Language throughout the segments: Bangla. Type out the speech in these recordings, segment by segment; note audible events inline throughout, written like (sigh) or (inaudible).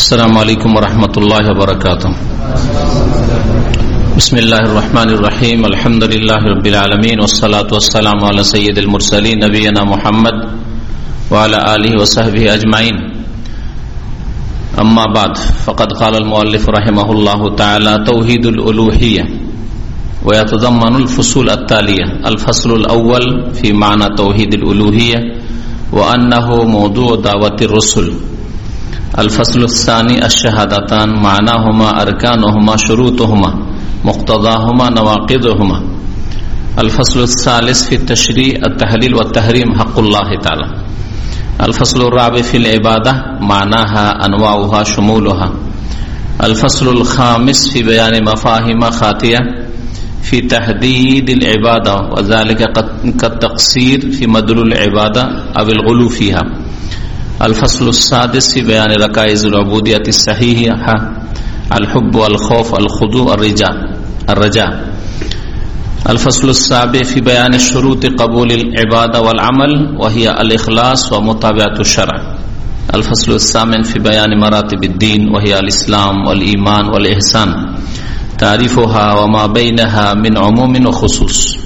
السلام عليكم ورحمة الله وبركاته. بسم الله الرحمن الرحيم. الحمد لله رب العالمين والصلاة والسلام على سيد المرسلين نبينا محمد وعلى آله وصحبه أجمعين. أما بعد فقد قال المؤلف رحمه الله تعالى توحيد الألوهية ويتضمن الفصول التالية. الفصل الأول في معنى توحيد الألوهية وأنه موضوع دعوة الرسل. الفصل الثاني الشهادتان معناهما أركانهما شروطهما مقتضاهما نواقضهما. الفصل الثالث في التشريع التحليل والتحريم حق الله تعالى. الفصل الرابع في العبادة معناها أنواعها شمولها. الفصل الخامس في بيان مفاهيم خاتية في تحديد العبادة وذلك كالتقصير في مدلول العبادة أو الغلو فيها. الفصل السادس في بيان ركائز العبودية الصحيحة. الحب والخوف الخضوع الرجاء الرجاء. الفصل السابع في بيان شروط قبول العبادة والعمل وهي الإخلاص ومتابعة الشرع. الفصل الثامن في بيان مراتب الدين وهي الإسلام والإيمان والإحسان. تعريفها وما بينها من عموم وخصوص.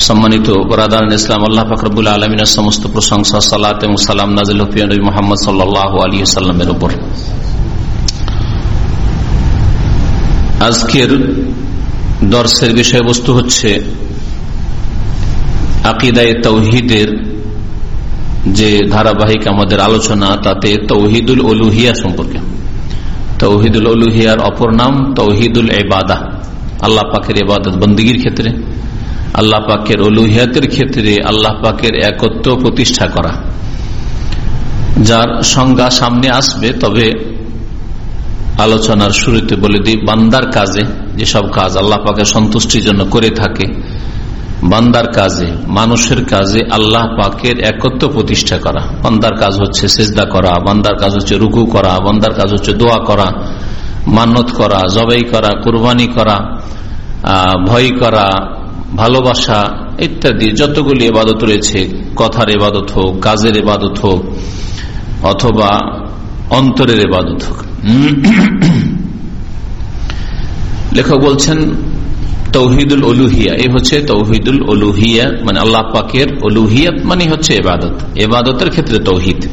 সম্মানিত বরাদান ইসলাম, আল্লাহ ফাকরবুল আলমিনের সমস্ত প্রশংসা, সালাত এবং সালাম নাজিল হুফিয়ান মোহাম্মদ সাল্লাহ আলী সাল্লামের উপর। আজকের দর্শের বিষয়বস্তু হচ্ছে আকিদায় তৌহিদের যে ধারাবাহিক আমাদের আলোচনা, তাতে তৌহিদুল অলুহিয়া সম্পর্কে। তৌহিদুল অলুহিয়ার অপর নাম তৌহিদুল এবাদা আল্লাহ পাকের এবাদত বন্দীগীর ক্ষেত্রে। আল্লাহ পাকের অলুহিয়াতের ক্ষেত্রে আল্লাহ পাকের একত্র প্রতিষ্ঠা করা। যার সংজ্ঞা সামনে আসবে, তবে আলোচনার শুরুতে বলে দিই, বান্দার কাজে যেসব কাজ আল্লাহ পাকের সন্তুষ্টির জন্য করে থাকে, বান্দার কাজে, মানুষের কাজে আল্লাহ পাকের একত্র প্রতিষ্ঠা করা। বান্দার কাজ হচ্ছে সেজদা করা, বান্দার কাজ হচ্ছে রুকু করা, বান্দার কাজ হচ্ছে দোয়া করা মানত করা, জবাই করা, কোরবানি করা ভয় করা ভালোবাসা ইত্যাদি যতগুলি এবাদত রয়েছে, কথার এবাদত হোক, কাজের এবাদত হোক, অথবা অন্তরের এবাদত হোক। লেখক বলছেন, তৌহিদুল অলুহিয়া এই হচ্ছে তৌহিদুল অলুহিয়া মানে আল্লাহ পাকের অলুহিয়াত মানে হচ্ছে এবাদত এবাদতের ক্ষেত্রে তৌহিদ।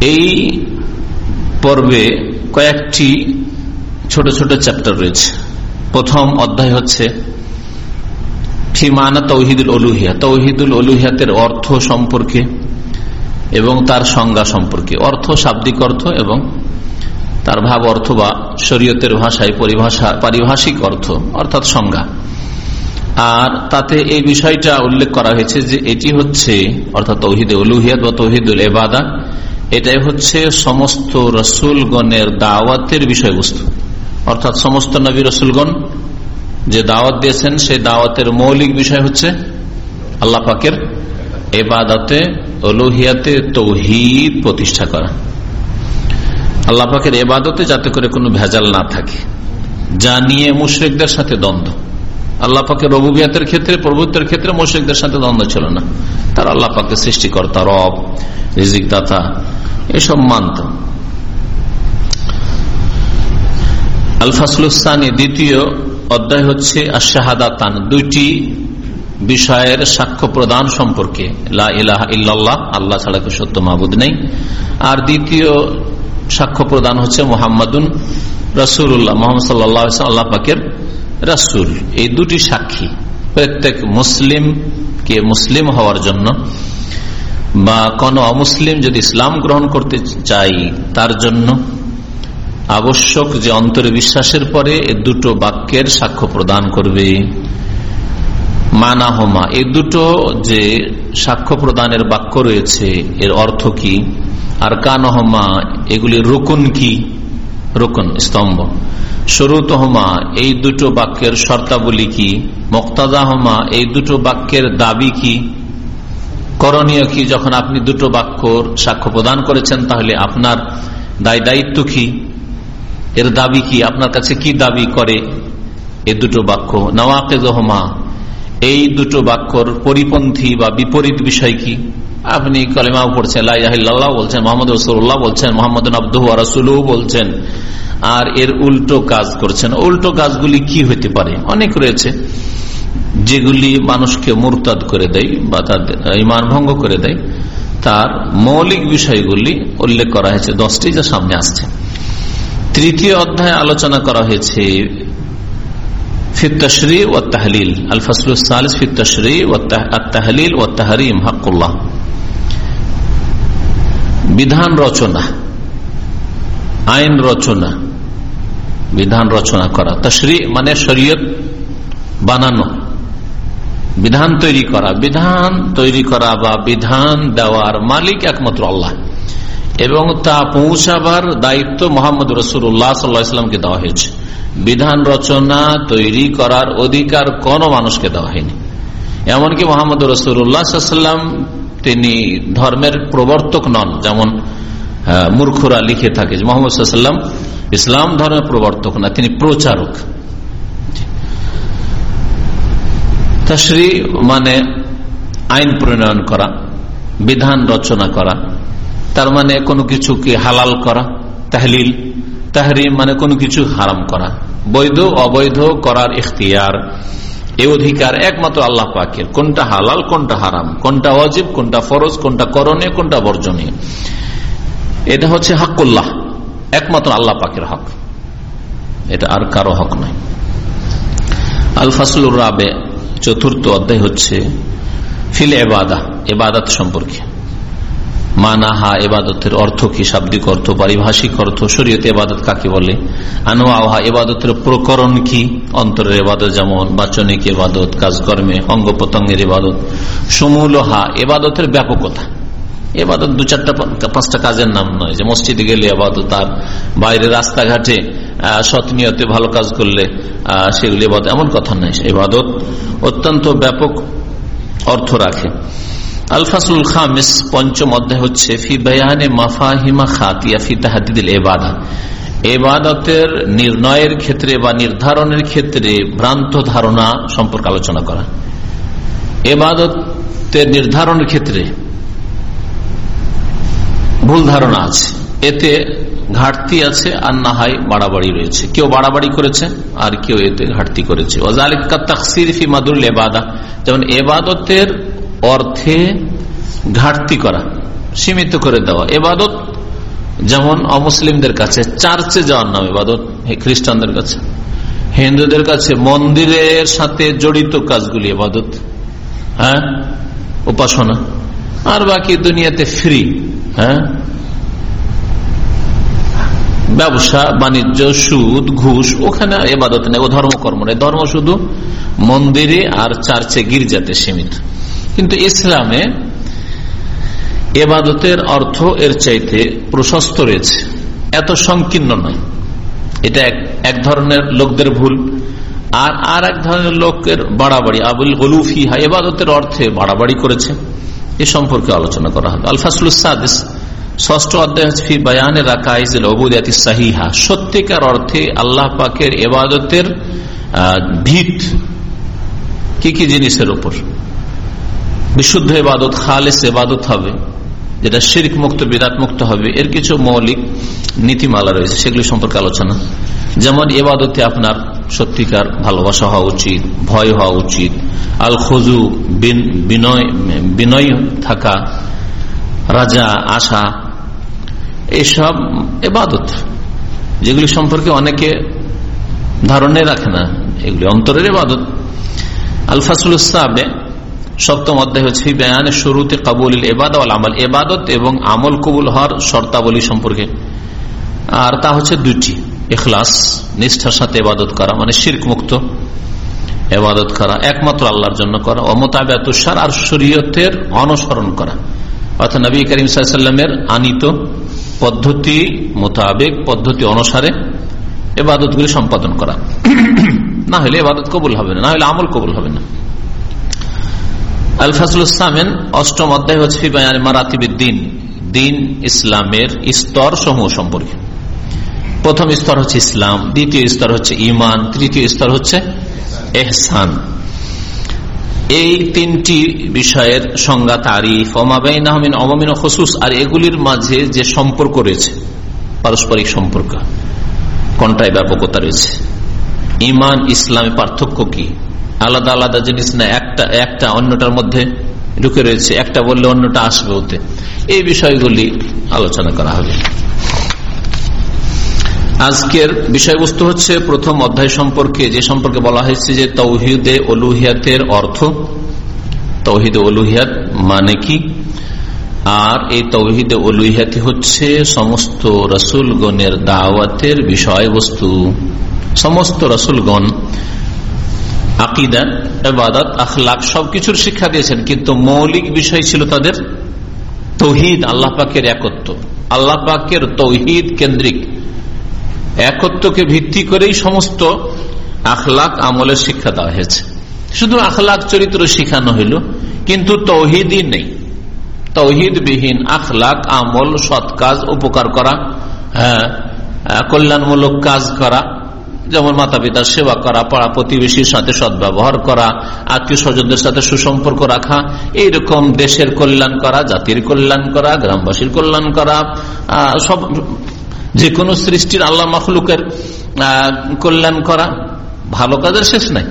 এই পর্বে কয়েকটি ছোট ছোট চ্যাপ্টার রয়েছে। প্রথম অধ্যায় হচ্ছে ফিমানা তৌহিদুল অলুহিয়া তৌহিদুল অলুহিয়াতের অর্থ সম্পর্কে এবং তার সংজ্ঞা সম্পর্কে। অর্থ শাব্দিক অর্থ এবং তার ভাব অর্থ বা শরীয়তের ভাষায় পরিভাষা, পারিভাষিক অর্থ, অর্থাৎ সংজ্ঞা। আর তাতে এই বিষয়টা উল্লেখ করা হয়েছে যে এটি হচ্ছে, অর্থাৎ তৌহিদ উলুহিয়াত বা তৌহিদুল এবাদা এটাই হচ্ছে সমস্ত রসুলগণের দাওয়াতের বিষয়বস্তু। অর্থাৎ সমস্ত নবী রসুলগণ যে দাওয়াত দিয়েছেন, সেই দাওয়াতের মৌলিক বিষয় হচ্ছে আল্লাহ পাকের এবাদাতে অলুহিয়াতে তৌহিদ প্রতিষ্ঠা করা। আল্লাহ পাকের এবাদতে যাতে করে কোনো ভেজাল না থাকে, যা নিয়ে মুশ্রিকদের সাথে দ্বন্দ্ব। আল্লাহ রবুবিয়াতের ক্ষেত্রে, প্রভুত্বের ক্ষেত্রে মুশ্রিকদের সাথে দ্বন্দ্ব ছিল না। তার আল্লাহ পাকের সৃষ্টিকর্তা, রব রিজিক দাতা এসব মানত। আলফাসলুসানি দ্বিতীয় অধ্যায় হচ্ছে আশাহাদাতান দুইটি বিষয়ের সাক্ষ্য প্রদান সম্পর্কে। ইল্লাল্লাহ, আল্লাহ ছাড়া সত্য মাহবুদ নেই। আর দ্বিতীয় সাক্ষ্য প্রদান হচ্ছে মোহাম্মদুন রসুল্লাহ মোহাম্মদ সাল্লাহ আল্লাহ পাকের রসুল। এই দুটি সাক্ষী প্রত্যেক মুসলিম কে মুসলিম হওয়ার জন্য বা কোন অমুসলিম যদি ইসলাম গ্রহণ করতে চাই তার জন্য আবশ্যক যে অন্তরে বিশ্বাসের পরে এ দুটো বাক্যের সাক্ষ্য প্রদান করবে। মানা হোমা এই দুটো যে সাক্ষ্য প্রদানের বাক্য রয়েছে, এর অর্থ কি? আর কানহমা এগুলি রুকুন কি? রুকুন, স্তম্ভ। সরুতহমা এই দুটো বাক্যের শর্তাবলী কি? মক্তাদাহমা এই দুটো বাক্যের দাবি কি? করণীয় কি? যখন আপনি দুটো বাক্যর সাক্ষ্য প্রদান করেছেন, তাহলে আপনার দায় দায়িত্ব কি? এর দাবি কি? আপনার কাছে কি দাবি করে এ দুটো বাক্য? নওয়াকেজহমা, এই দুটো বাক্যর পরিপন্থী বা বিপরীত বিষয় কি? আপনি কলিমাও পড়ছেন লাহ বলছেন, মোহাম্মদ রসুল্লাহ বলছেন মোহাম্মদ আব্দুহ রসুলু বলছেন। আর এর উল্টো কাজ করছেন। উল্টো কাজগুলি কি হইতে পারে? অনেক রয়েছে, যেগুলি মানুষকে মুরতাদ করে দেয় বা তাদের ইমান ভঙ্গ করে দেয়। তার মৌলিক বিষয়গুলি উল্লেখ করা হয়েছে। দশটি যা সামনে আসছে। তৃতীয় অধ্যায় আলোচনা করা হয়েছে ফিতশরি ও তাহলিল। আল ফসলুল সালিস ফিতশরি ও তাহলিল ও তাহরিম হাকুল্লাহ বিধান রচনা। আইন রচনা। বিধান রচনা করা। তশরি মানে শরীয়ত বানানো। বিধান তৈরি করা। বিধান তৈরি করা বা বিধান দেওয়ার মালিক একমাত্র আল্লাহ। এবং তা পৌঁছাবার দায়িত্ব মোহাম্মদ রসুল রসুল্লাহ সাল্লাহামকে দেওয়া হয়েছে। বিধান রচনা তৈরি করার অধিকার কোন মানুষকে দেওয়া হয়নি। এমনকি মোহাম্মদ রসুল্লাহাম তিনি ধর্মের প্রবর্তক নন, যেমন মূর্খরা লিখে থাকে মোহাম্মদ সাল্লাম ইসলাম ধর্মের প্রবর্তক না, তিনি প্রচারক। তশরি মানে আইন প্রণয়ন করা, বিধান রচনা করা তার মানে কোনো কিছুকে হালাল করা, তাহলিল, তাহরিম মানে কোনো কিছু হারাম করা। বৈধ, অবৈধ করার ইখতিয়ার, এ অধিকার একমাত্র আল্লাহ পাকের। কোনটা হালাল, কোনটা হারাম, কোনটা অজিব কোনটা ফরজ, কোনটা করণীয়, কোনটা বর্জনীয়। এটা হচ্ছে হকুল্লাহ একমাত্র আল্লাহ পাকের হক। এটা আর কারও হক নয়। আল ফাসলুর রাবে চতুর্থ অধ্যায় হচ্ছে ফিল এবাদা এবাদাত সম্পর্কে। মানাহা এবাদতের অর্থ কি? শাব্দিক অর্থ, পারিভাষিক অর্থ, শরীয়তে এবাদত কাকে বলে? আনোয়াহা এবাদতের প্রকরণ কি? অন্তরের এবাদত যেমন বাচনিক এবাদত, কাজকর্মে অঙ্গ প্রত্যঙ্গের এবাদত। সমূলহা এবাদতের ব্যাপকতা। এবাদত দু চারটা পাঁচটা কাজের নাম নয় যে মসজিদে গেলে এবাদত আর বাইরে রাস্তাঘাটে সৎ নিয়তে ভালো কাজ করলে সেগুলি এবাদত। এমন কথা নয়। এবাদত অত্যন্ত ব্যাপক অর্থ রাখে। আলফাসুল খামিস, পঞ্চম অধ্যায় হচ্ছে, ফি বয়ানে মাফাহিমা খাতিয়া, ফি তাহাদিল এবাদা এবাদতের নির্ণয়ের ক্ষেত্রে বা নির্ধারণের ক্ষেত্রে ভ্রান্ত ধারণা সম্পর্কে আলোচনা করা। এবাদতের নির্ধারণের ক্ষেত্রে ভুল ধারণা আছে। এতে ঘাটতি আছে আর না হয় বাড়াবাড়ি রয়েছে। কেউ বাড়াবাড়ি করেছে আর কেউ এতে ঘাটতি করেছে। ওজালিকা তাকসির ফি মাদুল এবাদা যেমন এবাদতের অর্থে ঘাটতি করা, সীমিত করে দেওয়া। এবাদত যেমন অমুসলিমদের কাছে, চার্চে যাওয়ার নাম এবাদত খ্রিস্টানদের কাছে। হিন্দুদের কাছে মন্দিরের সাথে জড়িত কাজগুলি এবাদত। হ্যাঁ? উপাসনা। আর বাকি দুনিয়াতে ফ্রি। হ্যাঁ? ব্যবসা, বাণিজ্য, সুদ, ঘুষ, ওখানে এবাদত নেই, ও ধর্মকর্ম নেই। ধর্ম শুধু মন্দিরে আর চার্চে গির্জাতে সীমিত। কিন্তু ইসলামে এবাদতের অর্থ এর চাইতে প্রশস্ত রয়েছে। এত সংকীর্ণ নয়। এটা এক ধরনের লোকদের ভুল আর আর এক ধরনের লোকের বাড়াবাড়ি। আবুল গলুফিহা এবাদতের অর্থে বাড়াবাড়ি করেছে। এ সম্পর্কে আলোচনা করা হবে। আলফাসুল সাদিস, ষষ্ঠ অধ্যায় ফি অবুদাতি সাহিহা। সত্যিকার অর্থে আল্লাহ পাকের এবাদতের ভিত কি কি জিনিসের উপর? বিশুদ্ধ এবাদত খালেস এবাদত হবে, যেটা শির্ক মুক্ত বিরাট মুক্ত হবে। এর কিছু মৌলিক নীতিমালা রয়েছে, সেগুলি সম্পর্কে আলোচনা। যেমন এবাদতে আপনার সত্যিকার ভালোবাসা হওয়া উচিত, ভয় হওয়া উচিত আল খজু বিনয় থাকা, রাজা, আশা এইসব এবাদত যেগুলি সম্পর্কে অনেকে ধারণে রাখে না, এগুলি অন্তরের এবাদত আলফাসুল ইসলামে সপ্তম অধ্যায় হচ্ছে বেয়ানের শুরুতে কাবুল এবাদ আমল। এবাদত এবং আমল কবুল হওয়ার শর্তাবলী সম্পর্কে। আর তা হচ্ছে দুটি এখলাস নিষ্ঠার সাথে এবাদত করা মানে শির্ক মুক্ত। এবাদত করা, একমাত্র আল্লাহর জন্য করা। অমতাবাতুসার আর শরীয়তের অনুসরণ করা। অর্থাৎ নবী করিম সাল্লামের আনিত পদ্ধতি মোতাবেক, পদ্ধতি অনুসারে এবাদতগুলি সম্পাদন করা। না হলে এবাদত কবুল হবে না না হলে আমল কবুল হবে না। আল অষ্টম অধ্যায় হচ্ছে মারাতিবিদ্দিন, দিন ইসলামের স্তর সমূহ সম্পর্কে। প্রথম স্তর হচ্ছে ইসলাম, দ্বিতীয় স্তর হচ্ছে ইমান তৃতীয় স্তর হচ্ছে এহসান। এই তিনটি বিষয়ের সংজ্ঞা তারিফ অমাবাইন আহমিন অমামিন খসুস, আর এগুলির মাঝে যে সম্পর্ক রয়েছে, পারস্পরিক সম্পর্ক, কোনটায় ব্যাপকতা রয়েছে? ইমান ইসলামে পার্থক্য কি? আলাদা আলাদা জিনিস না, একটা একটা অন্যটার মধ্যে ঢুকে রয়েছে, একটা বললে অন্যটা আসবে ওতে। এই বিষয়গুলি আলোচনা করা হবে। আজকের বিষয়বস্তু হচ্ছে প্রথম অধ্যায় সম্পর্কে, যে সম্পর্কে বলা হয়েছে যে তৌহিদে অলুহিয়াতের অর্থ। তৌহিদে অলুহিয়াত মানে কি? আর এই তৌহিদে অলুহিয়াতি হচ্ছে সমস্ত রসুলগণের দাওয়াতের বিষয়বস্তু। সমস্ত রসুলগণ আকিদা এবাদত আখলাক সবকিছুর শিক্ষা দিয়েছেন, কিন্তু মৌলিক বিষয় ছিল তাদের তৌহিদ, আল্লাহ পাকের একত্র আল্লাহ পাকের তৌহিদ কেন্দ্রিক। একত্বকে ভিত্তি করেই সমস্ত আখলাক আমলের শিক্ষা দেওয়া হয়েছে। শুধু আখলাক চরিত্র শিখানো হইল, কিন্তু তৌহিদই নেই। তৌহিদবিহীন আখলাক, আমল, সৎ কাজ, উপকার করা হ্যাঁ কল্যাণমূলক কাজ করা যেমন মাতা পিতার সেবা করা, পাড়া প্রতিবেশীর সাথে সদ্ব্যবহার করা আত্মীয় স্বজনদের সাথে সুসম্পর্ক রাখা, এইরকম দেশের কল্যাণ করা, জাতির কল্যাণ করা, গ্রামবাসীর কল্যাণ করা সব যে কোনো সৃষ্টির আল্লাহ মখলুকের কল্যাণ করা, ভালো কাজের শেষ নাই।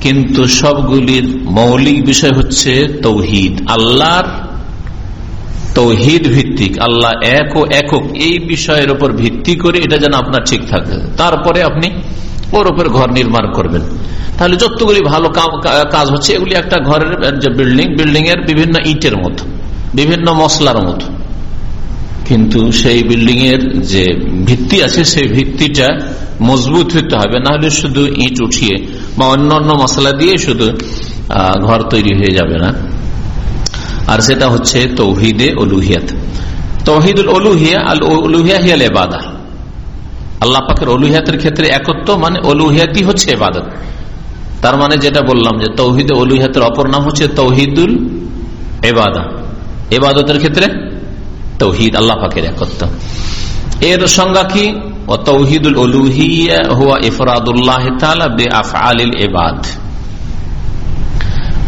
কিন্তু সবগুলির মৌলিক বিষয় হচ্ছে তৌহিদ, আল্লাহর তৌহিদ ভিত্তিক, আল্লাহ এক ও একক এই বিষয়ের উপর ভিত্তি করে এটা যেন আপনার ঠিক থাকে। তারপরে আপনি ওর উপর ঘর নির্মাণ করবেন। তাহলে যতগুলি ভালো কাজ হচ্ছে, এগুলি একটা ঘরের যে বিল্ডিং বিল্ডিং এর বিভিন্ন ইটের মতো, বিভিন্ন মশলার মতো। কিন্তু সেই বিল্ডিং এর যে ভিত্তি আছে, সেই ভিত্তিটা মজবুত হইতে হবে, না হলে শুধু ইট উঠিয়ে বা অন্য অন্য মশলা দিয়ে শুধু ঘর তৈরি হয়ে যাবে না। আর সেটা হচ্ছে তৌহিদে অলুহিয়াত তৌহিদুল অলুহিয়া আল অলুহিয়া হিয়াল এবাদা আল্লাহ পাকের অলুহিয়াতের ক্ষেত্রে একত্র মানে অলুহিয়াতই হচ্ছে এবাদত তার মানে যেটা বললাম যে তৌহিদ অলুহিয়াতের অপর নাম হচ্ছে তৌহিদুল এবাদা এবাদতের ক্ষেত্রে তৌহিদ আল্লাহ পাকের একত্র এর সংজ্ঞা কি? তৌহিদুল অলুহিয়া হুয়া ইফরাদুল্লাহ আফ বিআফআলিল ইবাদ।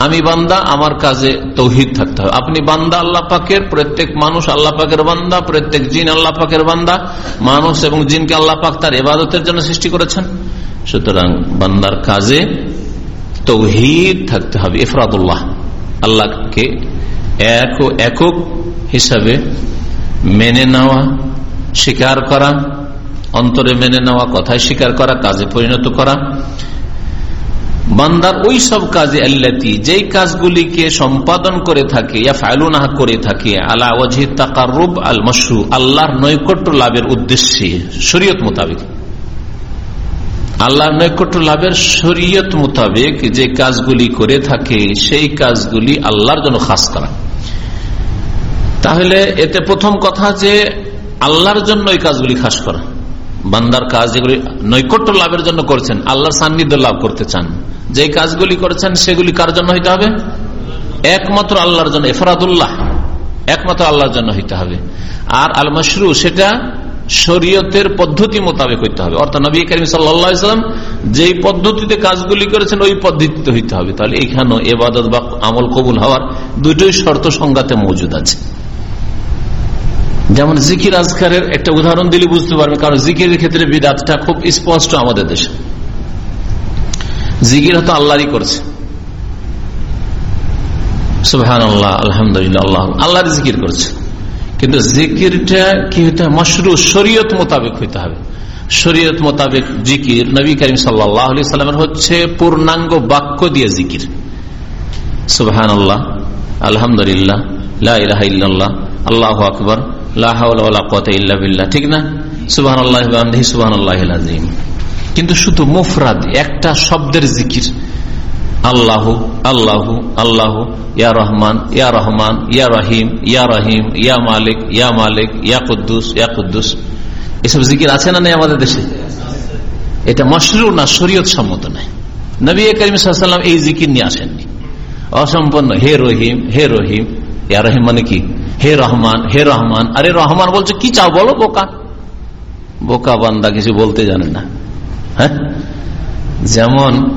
আমি বান্দা, আমার কাজে তৌহিদ থাকতে হবে। আপনি বান্দা, আল্লাহ পাকের প্রত্যেক মানুষ, আল্লাহ পাকের বান্দা, প্রত্যেক জিন আল্লাহ পাকের বান্দা, মানুষ এবং জিনকে আল্লাহ পাক তার এবাদতের জন্য সৃষ্টি করেছেন। সুতরাং বান্দার কাজে তৌহিদ থাকতে হবে, ইফরাদুল্লাহ। আল্লাহকে এক ও একক হিসাবে মেনে নেওয়া, স্বীকার করা, অন্তরে মেনে নেওয়া, কথায় স্বীকার করা, কাজে পরিণত করা বান্দার ওই সব কাজে আল্লাতি, যেই কাজগুলিকে সম্পাদন করে থাকে ইয়া ফায়লুনাহা করে থাকে, আলা ওয়াজি তাকারুব আল মশরু আল্লাহর নৈকট্য লাভের উদ্দেশ্যে, শরীয়ত মোতাবেক। আল্লাহর নৈকট্য লাভের শরীয়ত মোতাবেক যে কাজগুলি করে থাকে, সেই কাজগুলি আল্লাহর জন্য খাস করা। তাহলে এতে প্রথম কথা যে আল্লাহর জন্য এই কাজগুলি খাস করা। বান্দার কাজ যেগুলি নৈকট্য লাভের জন্য করছেন, আল্লাহর সান্নিধ্য লাভ করতে চান। যে কাজগুলি করেছেন সেগুলি কার জন্য হইতে হবে? একমাত্র আল্লাহর জন্য, এফরাদুল্লাহ। একমাত্র আল্লাহর জন্য হইতে হবে। আর আল মশরু সেটা শরীয়তের পদ্ধতি মোতাবেক হইতে হবে। অর্থাৎ নবী করিম সাল্লাম যেই পদ্ধতিতে কাজগুলি করেছেন, ওই পদ্ধতিতে হইতে হবে। তাহলে এখানেও এবাদত বা আমল কবুল হওয়ার দুটোই শর্ত সংজ্ঞাতে মজুদ আছে। যেমন জিকির আজকারের একটা উদাহরণ দিলে বুঝতে পারবে কারণ জিকিরের ক্ষেত্রে বিদাতটা খুব স্পষ্ট আমাদের দেশে। জিকির হয়তো আল্লাহরই করছে। সুহান আল্লাহ আলহামদুলিল্লাহ, আল্লাহ। আল্লাহর জিকির করছে। কিন্তু জিকিরটা কি হইতে হবে? মশরু, শরীয়ত মোতাবেক হইতে হবে। শরীয়ত মোতাবেক জিকির নবী করিম সাল্লাহ সাল্লামের হচ্ছে পূর্ণাঙ্গ বাক্য দিয়ে জিকির। সুবহান আল্লাহ আলহামদুলিল্লাহ লাহ আল্লাহ আকবর ঠিক না? সুবাহ সুবাহ কিন্তু শুধু মুফরাদ, একটা শব্দের জিকির। আল্লাহ আল্লাহ আল্লাহ, ইয়া রহমান ইয়া রহমান, ইয়া রহিম ইয়া রহিম, ইয়া মালিক ইয়া মালিক, ইয়া কুদ্দুস ইয়া কুদ্দুস। এসব জিকির আছে না নেই আমাদের দেশে? এটা মশরু না শরীয়ত সম্মত নাই নবী করিম সাল্লাম এই জিকির নিয়ে আসেননি। অসম্পন্ন, হে রহিম হে রহিম, ইয়া রহিম মানে কি? হে রহমান হে রহমান। আরে রহমান বলছে, কি চাও বলো, বোকা? বোকা বান্দা কিছু বলতে জানে না। হ্যাঁ? যেমন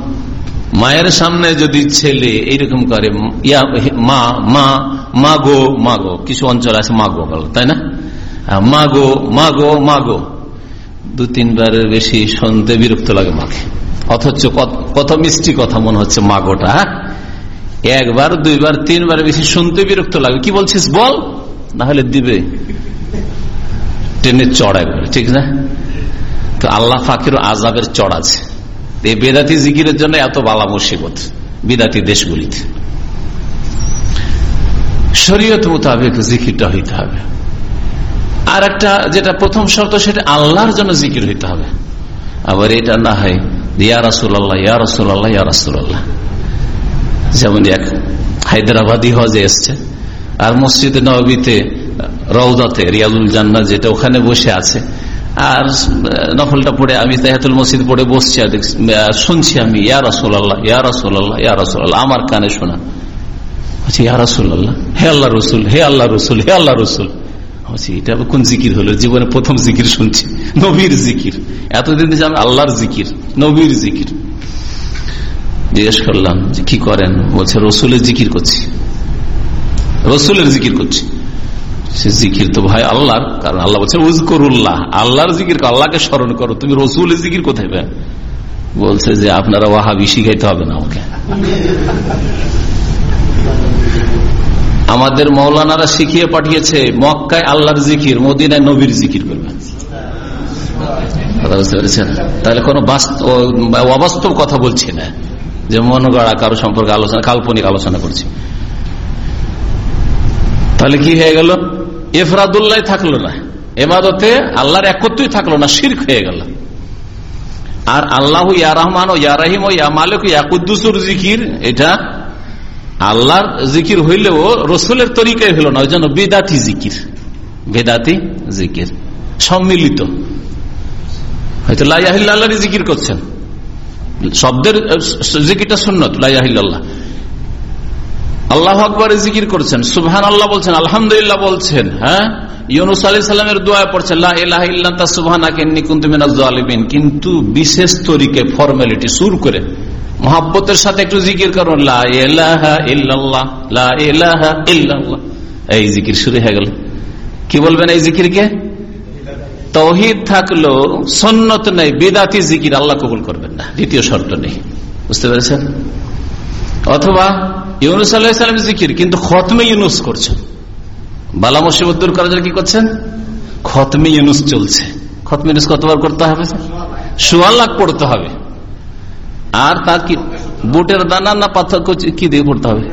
মায়ের সামনে যদি ছেলে এইরকম করে, ইয়া মা মা মা গো মা গো, কিছু অঞ্চল আছে মা গো বলো, তাই না? মা গো মা গো মা গো। দু, তিনবারের বেশি শুনতে বিরক্ত লাগে মাকে। অথচ কত মিষ্টি কথা মনে হচ্ছে মা গোটা হ্যাঁ? একবার, দুইবার, তিনবার বেশি শুনতে বিরক্ত লাগে। কি বলছিস, বল? না হলে দিবে। ট্রেনের চড় একবার ঠিক না? তো আল্লাহ ফাকির আজাবের চড় আছে। এই বেদাতি জিকিরের জন্য এত বালা মুসিবত বিদাতি দেশগুলিতে। শরীয়ত মোতাবেক জিকিরটা হইতে হবে। আর একটা যেটা প্রথম শর্ত, সেটা আল্লাহর জন্য জিকির হইতে হবে। আবার এটা না হয়, ইয়া রাসুল্লাহ ইয়া রাসুল্লাহ ইয়া রাসুল্লাহ যেমন এক হায়দ্রাবাদি হজে এসছে, আর মসজিদে নবীতে রৌদাতে রিয়াজুল জান্না যেটা ওখানে বসে আছে আর নফলটা পড়ে আমি তাহাতুল মসজিদ পড়ে বসছি আর শুনছি আমি, ইয়া রাসুল্লাহ ইয়া ইয়া আমার কানে শোনা। হে আল্লাহ রসুল, হে আল্লাহ রসুল, হে আল্লাহ রসুল। এটা কোন জিকির হলো? জীবনে প্রথম জিকির শুনছি। নবীর জিকির। এতদিন আল্লাহর জিকির, নবীর জিকির। জিজ্ঞেস করলাম যে কি করেন? বলছে, রসুলের জিকির করছি। রসুলের জিকির করছি। সে জিকির তো ভাই আল্লাহর, কারণ আল্লাহ বলছে উজকরুল্লাহ আল্লাহর জিকির আল্লাহকে স্মরণ করো। তুমি রসুলের জিকির কোথায় পায়? বলছে যে, আপনারা ওয়াহাবি শিখাইতে হবে না আমাদের মৌলানারা শিখিয়ে পাঠিয়েছে, মক্কায় আল্লাহর জিকির, মদিনায় নবীর জিকির করবেন তাহলে কোন অবাস্তব কথা বলছি না। যে মন গড়া কারও সম্পর্কে আলোচনা, কাল্পনিক আলোচনা করছি। তাহলে কি হয়ে গেল? এফরাদুল্লাহ থাকল না এমাদতে আল্লাহর একত্রই থাকল না, শির্ক হয়ে গেল। আর আল্লাহ ইয়া রহমান ও ইয়া রাহিম ও ইয়া মালিক ইয়াকুদ্দুসুর জিকির, এটা আল্লাহর জিকির হইলেও রসুলের তরিকায় হইল না ওই জন্য বেদাতি জিকির বেদাতি জিকির, সম্মিলিত। হয়তো লাইয়াহিল্লাহ জিকির করছেন। শব্দের জিকিরটা সুন্নত লাইয়াহিল্লাহ আল্লাহ আকবরের জিকির করছেন। সুবহান আল্লাহ বলছেন, আলহামদুলিল্লাহ বলছেন হ্যাঁ? ইউনুস আলি সাল্লামের দোয়া পড়ছেন কিন্তু বিশেষ তরিকে ফর্মালিটি সুর করে, মহাব্বতের সাথে একটু জিকির করুন এই জিকির শুরু হয়ে গেল। কি বলবেন এই জিকিরকে? তহিদ থাকল, সন্নত নেই, বেদাতি জিকির আল্লাহ কবুল করবেন না। দ্বিতীয় শর্ত নেই। বুঝতে পেরেছেন? অথবা ইউনুস আল্লাহাম জিকির, কিন্তু খতমে ইউনুস করছেন বালা মুসিবত দূর করার জন্য কি করছেন? খতমে ইউনুস চলছে। খতমে ইউনুস কতবার করতে হবে সোয়া লাখ পড়তে হবে। আর তার কি, বুটের দানা না পাথর কি দিয়ে পড়তে হবে?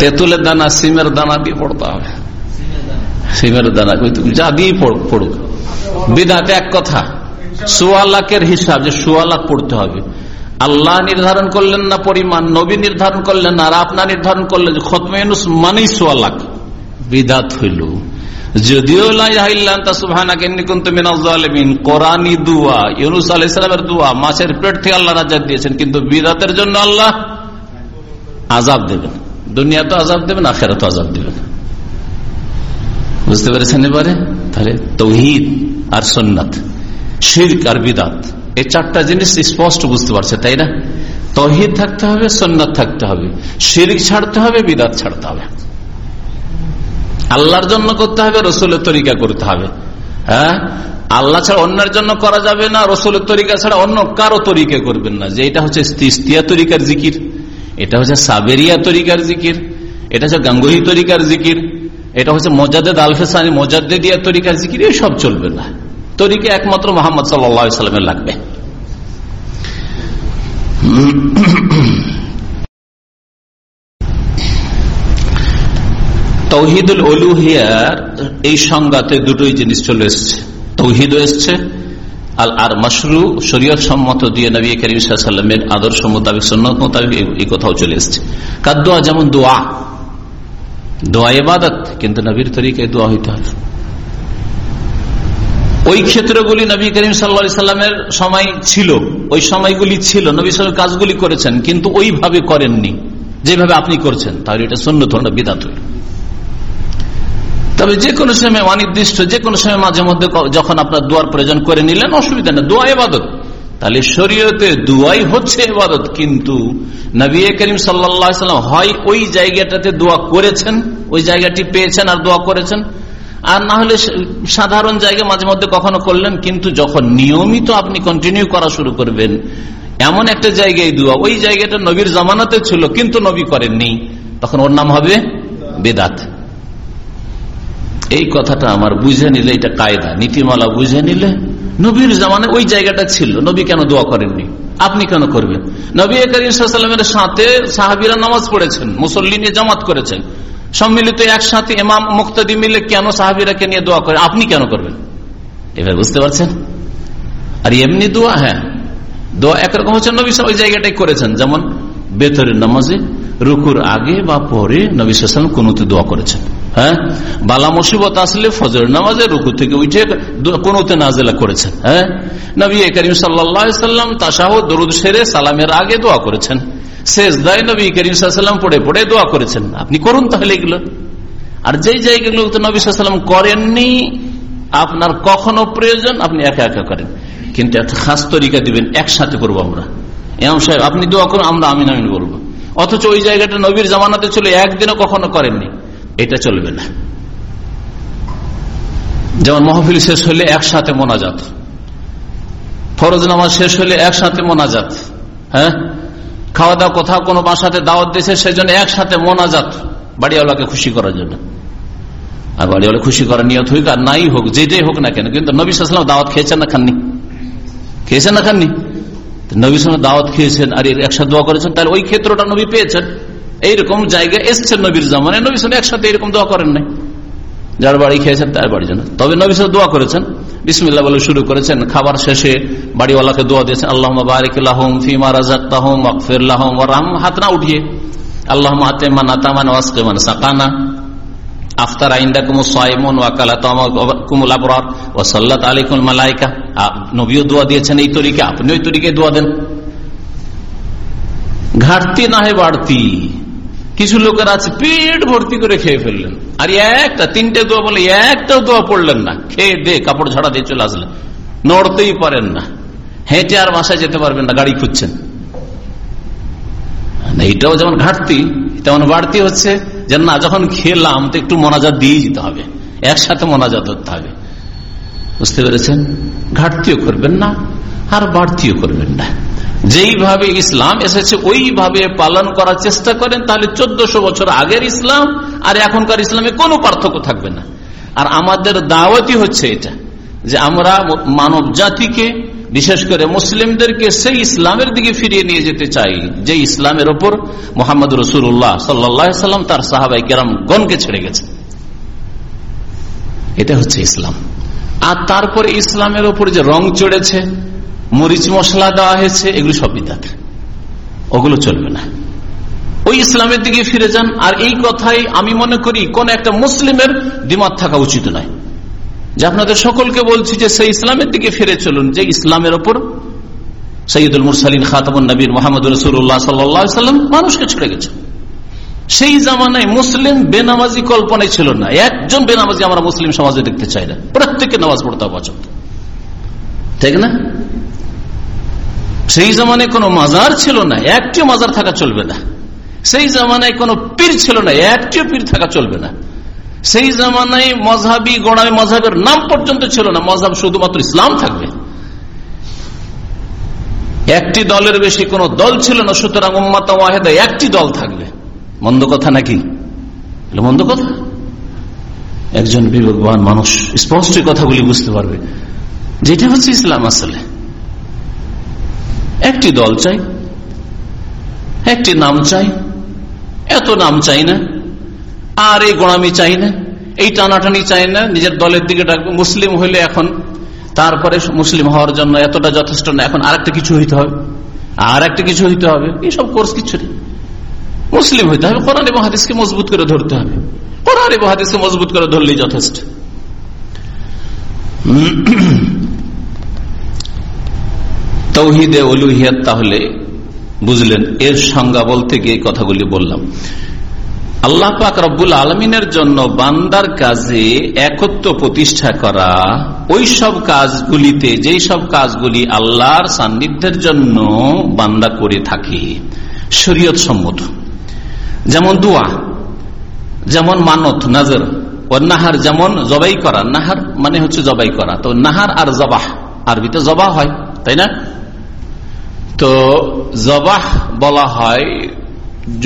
তেঁতুলের দানা, সিমের দানা দিয়ে পড়তে হবে। সিমের দানা যা দিয়ে পড়ুক। বিদাতে এক কথা, সোয়া লাখের হিসাব যে সোয়া লাখ পড়তে হবে। আল্লাহ নির্ধারণ করলেন না পরিমাণ, নবী নির্ধারণ করলেন আর আপনার নির্ধারণ করলেন খতমেনুস মানেই সোয়া লাখ বিদাত হইল। যদিও কোরআনী দুয়া, ইউনুস আলাইসালামের দুয়া, মাছের পেট থেকে আল্লাহ রাজার দিয়েছেন, কিন্তু বিদাতের জন্য আল্লাহ আজাব দেবেন। দুনিয়া তো আজাব দেবেন আখেরা তো আজাব দেবেন। বুঝতে পেরেছেন এবারে? তাহলে তৌহিদ আর সন্ন্যত শির্ক আর বিদাত। এই চারটা জিনিস স্পষ্ট বুঝতে পারছে, তাই না? তহিদ থাকতে হবে সন্ন্যত থাকতে হবে। শিরিক ছাড়তে হবে, বিদাত ছাড়তে হবে। আল্লাহর জন্য করতে হবে, রসুলের তরিকা করতে হবে। হ্যাঁ? আল্লাহ ছাড়া অন্যের জন্য করা যাবে না, রসুলের তরিকা ছাড়া অন্য কারও তরিকা করবেন না। যে এটা হচ্ছে তিস্তিয়া তরিকার জিকির, এটা হচ্ছে সাবেরিয়া তরিকার জিকির, এটা হচ্ছে গাঙ্গুহি তরিকার জিকির, এটা হচ্ছে মজাদে আলফেসানি মজাদে দিয়া তরিকার জিকির সব চলবে না। তরিকা একমাত্র মোহাম্মদ সাল্লামের লাগবে। তৌহিদুল অলুহিয়ার এই সংজ্ঞাতে দুটোই জিনিস চলে এসছে। তৌহিদও এসছে আল আর মাসরু শরীয়ত সম্মত দিয়ে নবী করিম আদর্শ মোতাবিক সন্ন্যত মোতাবিক এই কথাও চলে এসছে। কার দোয়া? যেমন দোয়া। দোয়া এবাদত কিন্তু নবীর তরিকায় দোয়া হইতে হবে। ওই ক্ষেত্রগুলি নবী করিম সাল্লা সাল্লামের সময় ছিল। ওই সময়গুলি ছিল। নবী সাল কাজগুলি করেছেন, কিন্তু ওইভাবে করেননি। যেভাবে আপনি করছেন, তাহলে এটা শূন্য ধরনের বিদাত হইল তবে যে কোনো সময় অনির্দিষ্ট যে কোনো সময় মাঝে মধ্যে যখন আপনার দোয়ার প্রয়োজন করে নিলেন, অসুবিধা নেই, দোয়া এবাদত তাহলে শরীয়তে দুয়াই হচ্ছে এবাদত কিন্তু নবী করিম সাল্লাম হয় ওই জায়গাটাতে দোয়া করেছেন, ওই জায়গাটি পেয়েছেন আর দোয়া করেছেন। আর না হলে সাধারণ জায়গায় মাঝে মধ্যে কখনো করলেন, কিন্তু যখন নিয়মিত আপনি কন্টিনিউ করা শুরু করবেন, এমন একটা জায়গায় দোয়া। ওই জায়গাটা নবীর জামানাতে ছিল, কিন্তু নবী করেননি। তখন ওর নাম হবে বেদাত। এই কথাটা আমার বুঝে নিলে, এটা কায়দা। নীতিমালা বুঝে নিলে, নবীর জামানে ওই জায়গাটা ছিল। নবী কেন দোয়া করেননি? আপনি কেন করবেন? নবী করিমের সাথে সাহাবিরা নামাজ পড়েছেন, মুসল্লি নিয়ে জামাত করেছেন। সম্মিলিত একসাথে এমাম মুক্তাদি মিলে কেন সাহাবিরাকে নিয়ে দোয়া করে? আপনি কেন করবেন? এবার বুঝতে পারছেন? আর এমনি দোয়া হ্যাঁ। দোয়া একরকম হচ্ছে নবী ওই জায়গাটাই করেছেন। যেমন বেতরের নামাজে, রুকুর আগে বা পরে নবী সাল্লাম কোনতে দোয়া করেছেন। হ্যাঁ? বালা মুসিবত আসলে ফজর নামাজে রুকু থেকে উঠে কোনতে নাজেলা করেছেন। হ্যাঁ? নবী করিম সাল্লাম তাসাহ দরুদ, সেরে সালামের আগে দোয়া করেছেন। শেষ দায় নবী করিম সাল্লাম পড়ে পড়ে দোয়া করেছেন। আপনি করুন তাহলে এগুলো। আর যেই জায়গাগুলো তো নবী সাল্লাম করেননি, আপনার কখনো প্রয়োজন, আপনি একা একা করেন। কিন্তু একটা খাস তরিকা দিবেন, একসাথে করব আমরা। এমন সাহেব, আপনি দোয়া করুন, আমরা আমিন আমিন বলব। অথচ ওই জায়গাটা নবীর জামানাতে ছিল, একদিনও কখনো করেননি। এটা চলবে না। যেমন মহফিল শেষ হলে একসাথে মোনাজাত। ফরজ নামাজ শেষ হলে একসাথে মোনাজাত। হ্যাঁ? খাওয়া দাওয়া কোথাও কোনো বাসাতে দাওয়াত দিয়েছে, সেজন্য একসাথে মোনাজাত। বাড়িওয়ালাকে খুশি করার জন্য আর বাড়িওয়ালা খুশি করার নিয়ত হইক আর নাই হোক যেটাই হোক না কেন, কিন্তু নবী সাল্লাম দাওয়াত খেয়েছেন না খাননি? খেয়েছেন না খাননি? নবী দাওয়াত খেয়েছেন, আর একসাথে দোয়া করেছেন, তাহলে ওই ক্ষেত্রটা নবী পেয়েছেন। এইরকম জায়গায় এসছেন নবীর জামানে নবী সাল একসাথে এরকম দোয়া করেন নাই। যার বাড়ি খেয়েছেন তার বাড়ির জন্য তবে নবী সাল দোয়া করেছেন বিসমিল্লা বলে শুরু করেছেন, খাবার শেষে বাড়িওয়ালাকে দোয়া দিয়েছেন আল্লাহ বারিকাহম ফিমা রাজাকাহম আকফিরাহম রাম হাত না উঠিয়ে আল্লাহ আতেমান আতামান সাকানা আফতার ও সাল্লাত মালাইকা। দোয়া দিয়েছেন এই দেন। ঘাটতি না হয় বাড়তি? কিছু লোকের আছে, পেট ভর্তি করে খেয়ে ফেললেন। আর একটা, তিনটে দোয়া বলে একটাও দোয়া পড়লেন না। খেয়ে দে, কাপড় ঝাড়া দিয়ে চলে আসলেন। নড়তেই পারেন না। হেঁটে আর বাসায় যেতে পারবেন না, গাড়ি খুঁজছেন। এইটাও যেমন ঘাটতি, তেমন বাড়তি হচ্ছে যে, না, যখন খেলাম, তো একটু মনাজাত দিয়ে যেতে হবে। একসাথে মনাজাত করতে হবে। বুঝতে পেরেছেন? ঘাটতিও করবেন না, আর বাড়তিও করবেন না। যেইভাবে ইসলাম এসেছে, ওইভাবে পালন করার চেষ্টা করেন, তাহলে চোদ্দশো বছর আগের ইসলাম আর এখনকার ইসলামে কোনো পার্থক্য থাকবে না। আর আমাদের দাওয়াতি হচ্ছে এটা, যে আমরা মানব জাতিকে, বিশেষ করে মুসলিমদেরকে সেই ইসলামের দিকে ফিরিয়ে নিয়ে যেতে চাই, যে ইসলামের ওপর মোহাম্মদ রসুল্লাহ সাল্লাম তার সাহাবাই কেরাম গণকে ছেড়ে গেছে এটা হচ্ছে ইসলাম। আর তারপরে ইসলামের ওপর যে রং চড়েছে মরিচ মশলা দেওয়া হয়েছে, এগুলো সব বিদাত ওগুলো চলবে না। ওই ইসলামের দিকে ফিরে যান, আর এই কথাই আমি মনে করি, কোন একটা মুসলিমের দিমাগ থাকা উচিত নয়। যে আপনাদের সকলকে বলছি যে, সেই ইসলামের দিকে ফিরে চলুন, যে ইসলামের ওপর সৈয়দুল মুরসালিন খাতামুল নবীর মোহাম্মদ রসুল্লাহ সাল্লাম মানুষকে ছেড়ে গেছে সেই জামানায় মুসলিম বেনামাজি কল্পনায় ছিল না। একজন বেনামাজি আমরা মুসলিম সমাজে দেখতে চাই না। প্রত্যেকে নামাজ পড়তে পছন্দ ঠিক না? সেই জামানায় কোনো মাজার ছিল না একটিও মাজার থাকা চলবে না। সেই জামানায় কোনো পীর ছিল না, একটিও পীর থাকা চলবে না। সেই জামানায় মজাবি গোড়ামি মজাবের নাম পর্যন্ত ছিল না মজাব শুধুমাত্র ইসলাম থাকবে। একটি দলের বেশি কোন দল ছিল না, সুতরাং উম্মাতা ওয়াহেদা একটি দল থাকবে। মন্দ কথা নাকি? মন্দ কথা? একজন বিবেকবান মানুষ স্পষ্ট কথাগুলি বুঝতে পারবে। যেটা হচ্ছে ইসলাম আসলে। একটি দল চাই, একটি নাম চাই, এত নাম চাই না, আর এই গোড়ামি চাই না, এই টানাটানি চাই না, নিজের দলের দিকে ডাকবে মুসলিম হইলে এখন, তারপরে মুসলিম হওয়ার জন্য এতটা যথেষ্ট না, এখন আরেকটা কিছু হইতে হবে আর একটা কিছু হইতে হবে, এইসব কোর্স কিছু নেই। মুসলিম হইতে হবে, কোরআন এবং হাদিসকে মজবুত করে ধরতে হবে, কোরআন এবং হাদিসকে মজবুত করে ধরলেই যথেষ্ট। তৌহিদে অলুহিয়াত তাহলে বুঝলেন, এর সংজ্ঞা বলতে গিয়ে কথাগুলি বললাম। আল্লাহ পাক রব্বুল আলমিনের জন্য বান্দার কাজে একত্র প্রতিষ্ঠা করা, ওই সব কাজগুলিতে, যেই সব কাজগুলি আল্লাহর সান্নিধ্যের জন্য বান্দা করে থাকে, শরীয়ত সম্মত। যেমন দোয়া, যেমন মানত, নাজর, ও নাহার যেমন জবাই করা, নাহার মানে হচ্ছে জবাই করা। তো নাহার আর জবাহ, আরবিতে জবাহ হয়, তাই না? তো জবাহ বলা হয়,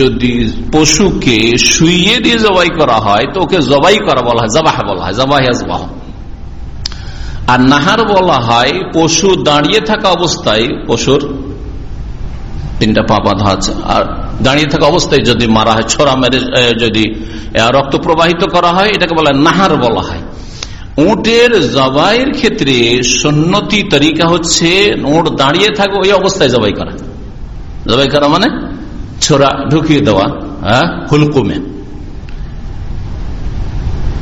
যদি পশুকে শুইয়ে দিয়ে জবাই করা হয়, তো ওকে জবাই করা বলা হয়, জবাহ বলা হয়, জবাহ জবাহ আর নাহার বলা হয়, পশু দাঁড়িয়ে থাকা অবস্থায়, পশুর তিনটা পা বাঁধা আছে, আর দাঁড়িয়ে থাকা অবস্থায় যদি মারা হয়, ছোড়া মেরে যদি রক্ত প্রবাহিত করা হয়, এটাকে বলা হয় নাহার বলা হয়। উটের জবাইয়ের ক্ষেত্রে সন্নতি তরিকা হচ্ছে উট দাঁড়িয়ে থাকে ওই অবস্থায় জবাই করা। জবাই করা মানে ছোড়া, ঢুকিয়ে দেওয়া হ্যাঁ হুলকুমে।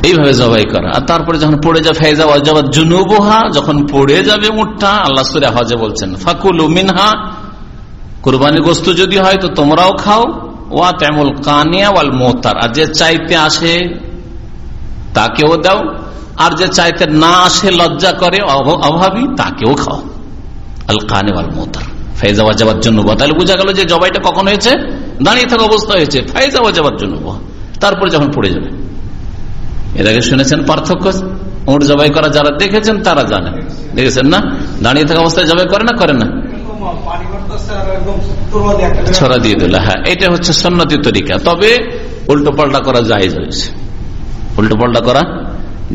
এইভাবে জবাই করা। আর তারপরে যখন পড়ে যা ফেজা অজাবাদ জুনুবহা, যখন পড়ে যাবে উঠটা আল্লাহ সুরে হজে বলছেন, ফাকুল মিনহা কোরবানি গোস্ত যদি হয় তো তোমরাও খাও, ওয়া তেমল কানিয়া ওয়াল মোহতার আর যে চাইতে আসে, তাকেও দাও আর যে চাইতে না আসে, লজ্জা করে অভাবী, তাকেও খাও আল কানে ওয়াল মোহতার ফাইজা যাবার জন্য তাহলে বোঝা গেল যে জবাইটা কখন হয়েছে? দাঁড়িয়ে থাকা অবস্থা হয়েছে। ফাইজা যাবার জন্য তারপরে যখন পড়ে যাবে। এর আগে শুনেছেন পার্থক্য? ওর জবাই করা যারা দেখেছেন, তারা জানে। দেখেছেন না? দাঁড়িয়ে থাকা অবস্থায় জবাই করে না? করে না। ছড়া দিয়ে দিল। হ্যাঁ এটা হচ্ছে সন্ন্যতি তরিকা। তবে উল্টো পাল্টা করা যায় উল্টো পাল্টা করা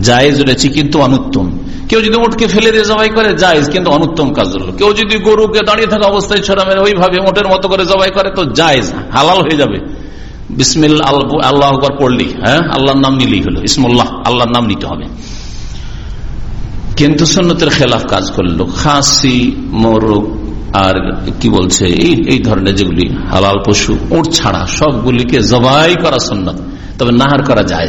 জায়েজ রয়েছে কিন্তু অনুত্তম। কেউ যদি উঠকে ফেলে দিয়ে জবাই করে, জায়েজ, কিন্তু অনুত্তম কাজ হলো। কেউ যদি গরুকে দাঁড়িয়ে থাকা অবস্থায় ছড়া মেরে ওইভাবে ওটের মতো করে জবাই করে, তো জায়েজ, হালাল হয়ে যাবে। বিসমিল আল্লাহ আকবর পড়লি হ্যাঁ? আল্লাহর নাম নিলেই হলো। ইসমুল্লাহ, আল্লাহর নাম নিতে হবে। কিন্তু সন্ন্যতের খেলাফ কাজ করল। খাসি, মোরগ আর কি বলছে, এই এই ধরনের যেগুলি হালাল পশু ওট ছাড়া সবগুলিকে জবাই করা সন্ন্যত তবে নাহার করা যায়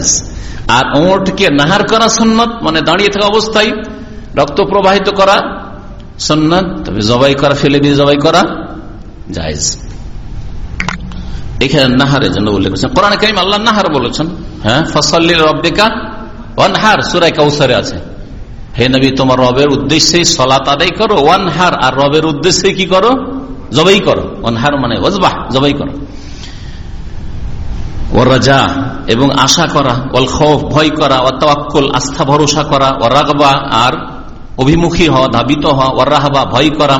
আর ওটকে নাহার করা সন্ন্যত মানে দাঁড়িয়ে থাকা অবস্থায় রক্ত প্রবাহিত করা সন্ন্যত তবে জবাই করা, ফেলে দিয়ে জবাই করা জায়জ। এখানে নাহারের জন্য উল্লেখ করছেন। কোরআন কাইম আল্লাহ নাহার বলেছেন হ্যাঁ ফসল্লিল রব্বিকা ওয়ানহার সুরাই কাউসারে আছে। হে নবী, তোমার রবের উদ্দেশ্যে সলাত আদায় করো ওয়ান হার আর রবের উদ্দেশ্যে কি করো? জবাই করো। ওয়ান হার মানে ওজবাহ জবাই করো। ও রাজা এবং আশা করা, ওয়াল খৌফ, ভয় করা ও তাওয়াক্কুল, আস্থা, ভরসা করা ও রাগবা আর অভিমুখী হওয়া, ধাবিত হওয়া ও রাহবা, ভয় করা,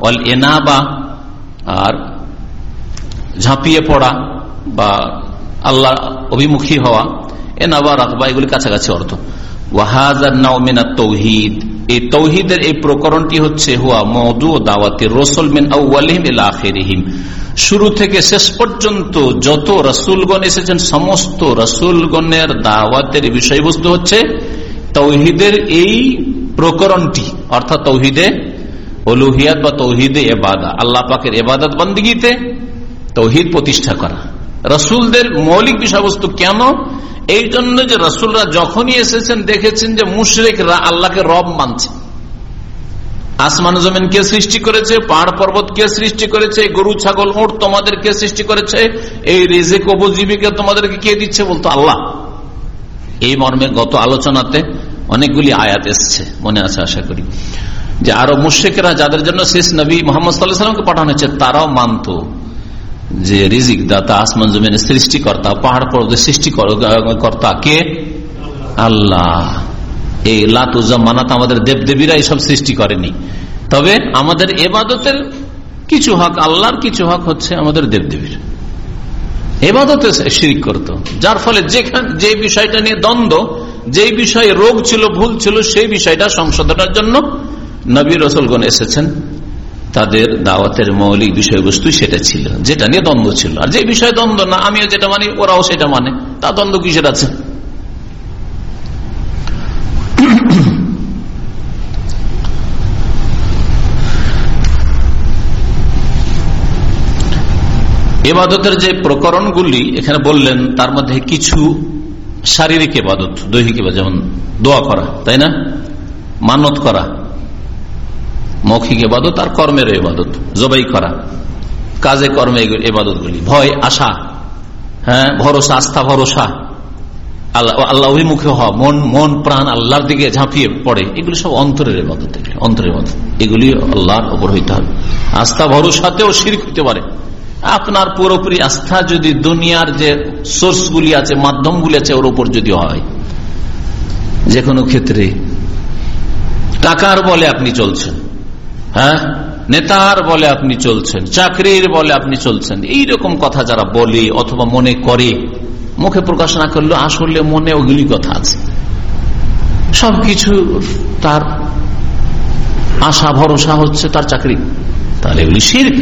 ওয়াল এনাবা আর ঝাঁপিয়ে পড়া বা আল্লাহ অভিমুখী হওয়া, এনাবা রাগবা এগুলি কাছাকাছি অর্থ। ওয়াহাজ তৌহিদ। এই তৌহিদের এই প্রকরণটি হচ্ছে, হুয়া মধু দাওয়াতের রসুল মিন আখিরিহিম। শুরু থেকে শেষ পর্যন্ত যত রসুলগণ এসেছেন, সমস্ত রসুলগণের দাওয়াতের বিষয়বস্তু হচ্ছে তৌহিদের এই প্রকরণটি, অর্থাৎ তৌহিদে অলুহিয়াত বা তৌহিদে এবাদা। আল্লাহ পাকের এবাদত বন্দীগীতে তৌহিদ প্রতিষ্ঠা করা। রসুলদের মৌলিক বিষয়বস্তু কেন? এই জন্য যে রসুলরা যখনই এসেছেন, দেখেছেন যে মুশরেকরা আল্লাহকে রব মানছে। আসমান জমিন কে সৃষ্টি করেছে, পাহাড় পর্বত কে সৃষ্টি করেছে, গরু, ছাগল ওট তোমাদের কে সৃষ্টি করেছে, এই রেজে কবজীবিকা তোমাদেরকে কে দিচ্ছে বলতো আল্লাহ। এই মর্মে গত আলোচনাতে অনেকগুলি আয়াত এসছে, মনে আছে আশা করি। যে আরও মুশেকরা যাদের জন্য শেষ নবী মোহাম্মদ সাল্লাহ সাল্লামকে পাঠানো হয়েছে, তারাও মানত। যে রিজিক দাতা আসমান জমিনের সৃষ্টিকর্তা, পাহাড় পর্বতের সৃষ্টিকর্তা কে? আল্লাহ। এই লাতুজা মানাত আমাদের দেবদেবীরা এইসব সৃষ্টি করেনি। তবে আমাদের এবাদতের কিছু হক, আল্লাহর কিছু হক হচ্ছে আমাদের দেবদেবীর। এবাদতে শিরিক করত। যার ফলে যেখানে যে বিষয়টা নিয়ে দ্বন্দ্ব যে বিষয়ে রোগ ছিল, ভুল ছিল, সেই বিষয়টা সংশোধনের জন্য নবী রসুলগণ এসেছেন। তাদের দাওয়াতের মৌলিক বিষয়বস্তু সেটা ছিল, যেটা নিয়ে দ্বন্দ্ব ছিল। আর যে বিষয় দ্বন্দ্ব না, আমিও যেটা মানি, ওরাও সেটা মানে। তা দ্বন্দ্ব কিসের আছে? এবাদতের যে প্রকরণগুলি এখানে বললেন, তার মধ্যে কিছু শারীরিক এবাদত, দৈহিক যেমন দোয়া করা, তাই না? মানত করা মৌখিক এবাদত আর কর্মের এবাদত জবাই করা। কাজে কর্মে এবাদত গুলি ভয়, আশা হ্যাঁ ভরসা, আস্থা, ভরসা। আল্লাহ আল্লাহ অভিমুখে হওয়া, মন মন, প্রাণ আল্লাহর দিকে ঝাঁপিয়ে পড়ে, এগুলি সব অন্তরের এবাদত অন্তরের মত এগুলি আল্লাহর ওপর হইতে হবে। আস্থা, ভরসাতেও শির হইতে পারে। আপনার পুরোপুরি আস্থা যদি দুনিয়ার যে সোর্সগুলি আছে, মাধ্যমগুলি আছে, ওর উপর যদি হয় যে কোনো ক্ষেত্রে। টাকার বলে আপনি চলছেন। হ্যাঁ? নেতার বলে আপনি চলছেন, চাকরির বলে আপনি চলছেন এই রকম কথা যারা বলে অথবা মনে করে, মুখে প্রকাশ না করলেও আসলে মনে ওগুলি কথা আছে। সবকিছু তার আশা, ভরসা হচ্ছে তার চাকরি। তাহলে এগুলি শির্ক,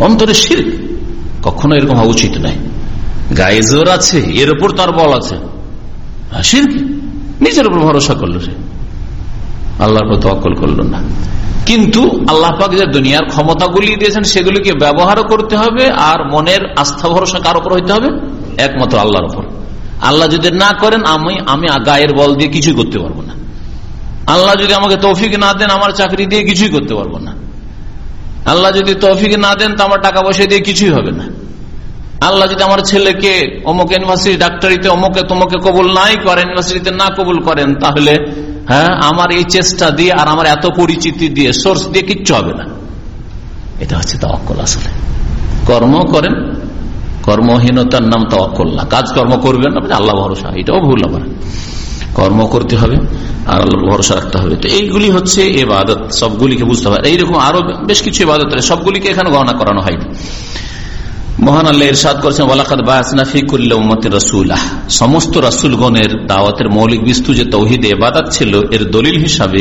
অন্তরে শির্ক, কখনো এরকম হওয়া উচিত নাই গায়ে জোর আছে, এর উপর তার বল আছে। শির্ক, নিজের উপর ভরসা করল সে। আল্লাহর প্রতি অকল করল না। কিন্তু আল্লাহ পাক যে দুনিয়ার ক্ষমতাগুলি দিয়েছেন, সেগুলিকে ব্যবহারও করতে হবে আর মনের আস্থা ভরসা কার উপর হইতে হবে? একমাত্র আল্লাহর উপর। আল্লাহ যদি না করেন, আমি আমি গায়ের বল দিয়ে কিছুই করতে পারব না। আল্লাহ যদি আমাকে তৌফিক না দেন, আমার চাকরি দিয়ে কিছুই করতে পারব না। আল্লাহ যদি তৌফিক না দেন, তো আমার টাকা পয়সা দিয়ে কিছুই হবে না। আল্লাহ যদি আমার ছেলেকে অমুক ইউনিভার্সিটি ডাক্তারিতে অমুকে তোমাকে কবুল নাই করেন ইউনিভার্সিটিতে না কবুল করেন, তাহলে হ্যাঁ আমার এই চেষ্টা দিয়ে আর আমার এত পরিচিতি দিয়ে সোর্স দিয়ে কিচ্ছু হবে না। এটা হচ্ছে অক্কল আসলে। কর্ম করেন, কর্মহীনতার নাম তাওয়াক্কল না। কাজকর্ম করবেন আপনি আল্লাহ ভরসা, এটাও ভুল আবার কর্ম করতে হবে, আর আল্লাহ ভরসা রাখতে হবে। তো এইগুলি হচ্ছে এবাদত সবগুলিকে বুঝতে হবে। এইরকম আরও বেশ কিছু এবাদত সবগুলিকে এখানে গণনা করানো হয়নি। মহান আল্লাহ ইরশাদ করেছেন, ওয়ালাকাদ বাসনা ফিকুল্লা উম্মতি রাসূলাহ সমস্ত রাসূলগণের দাওয়াতের মৌলিক বিস্তু যে তৌহিদ ইবাদত ছিল, এর দলিল হিসাবে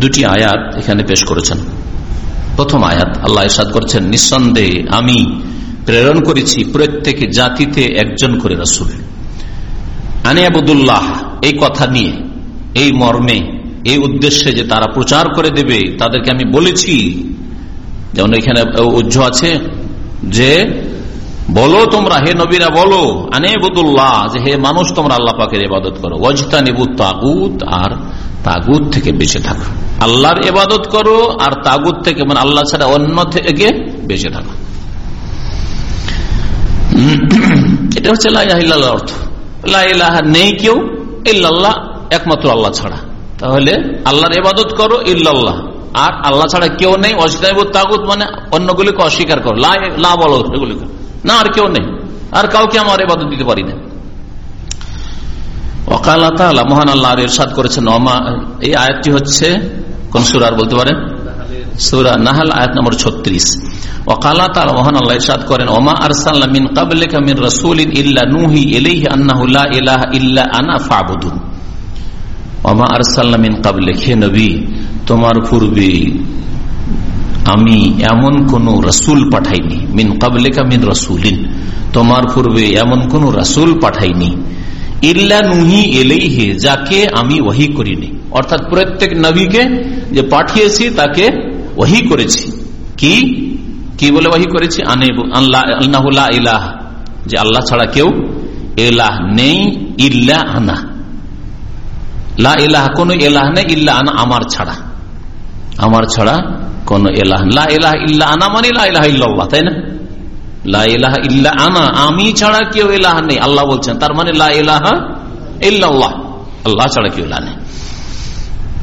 দুটি আয়াত এখানে পেশ করেছেন। প্রথম আয়াত, আল্লাহ ইরশাদ করেছেন, নিঃসন্দেহে আমি প্রেরণ করেছি প্রত্যেক জাতিতে একজন করে রাসূল। আনি আবুদুল্লাহ, এই কথা নিয়ে, এই মর্মে, এই উদ্দেশ্যে যে তারা প্রচার করে দেবে, তাদেরকে আমি বলেছি। যেমন এখানে উজ্জ আছে যে, বলো তোমরা, হে নবীরা বলো আনেবুদুল্লাহ যে হে মানুষ, তোমরা আল্লাহ পাকের ইবাদত করো। ওয়াজতা নেবু তাগুত, আর তাগুত থেকে বেঁচে থাকো। আল্লাহর ইবাদত করো, আর তাগুত থেকে মানে আল্লাহ ছাড়া অন্য থেকে বেঁচে থাকো। (clears throat) এটা হচ্ছে লাইলাহ অর্থ। লাইলাহা নেই কেউ, ইল্লাল্লাহ, একমাত্র আল্লাহ ছাড়া। তাহলে আল্লাহর ইবাদত করো, ইল্লাল্লাহ। আর আল্লাহ ছাড়া কেউ নেই, অস্বীকার তাগুত মানে অন্যগুলিকে অস্বীকার করো। লা বলো এগুলিকে। না, আর কেউ নেই। আর কাউকে আমার এবাদত দিতে পারি না। আল্লাহ বলতে পারেন? সুরা নাহাল, আয়াত ছত্রিশ। তালা আল্লাহ করেন, ওমা নুহি আনা ওমা তোমার পূর্বে আমি এমন কোন রসুল পাঠাইনি। মিন কাবলিকা মিন রসুলিন। তোমার পূর্বে এমন কোন রসুল পাঠাইনি। ইল্লা নুহি এলেইহে যাকে আমি ওহি করিনি। অর্থাৎ প্রত্যেক নবীকে যে পাঠিয়েছি, তাকে ওহি করেছি। কি? কি বলে ওহি করেছি? আল্লাহ ইলাহ। যে আল্লাহ ছাড়া কেউ এলাহ নেই, ইল্লা আনা। লা ইলাহ কোন এলাহ নেই, ইল্লা আনা আমার ছাড়া। আমার ছাড়া কোন এলাহ লা ইলাহ ইল্লা আনা মানে লা ইলাহ ইল্লাল্লাহ, তাই না? লা ইলাহা ইল্লা আনা, আমি ছাড়া কেউ এলাহ নেই, আল্লাহ বলছেন, তার মানে লা ইলাহা ইল্লাল্লাহ, আল্লাহ ছাড়া কেউ এলাহ নেই।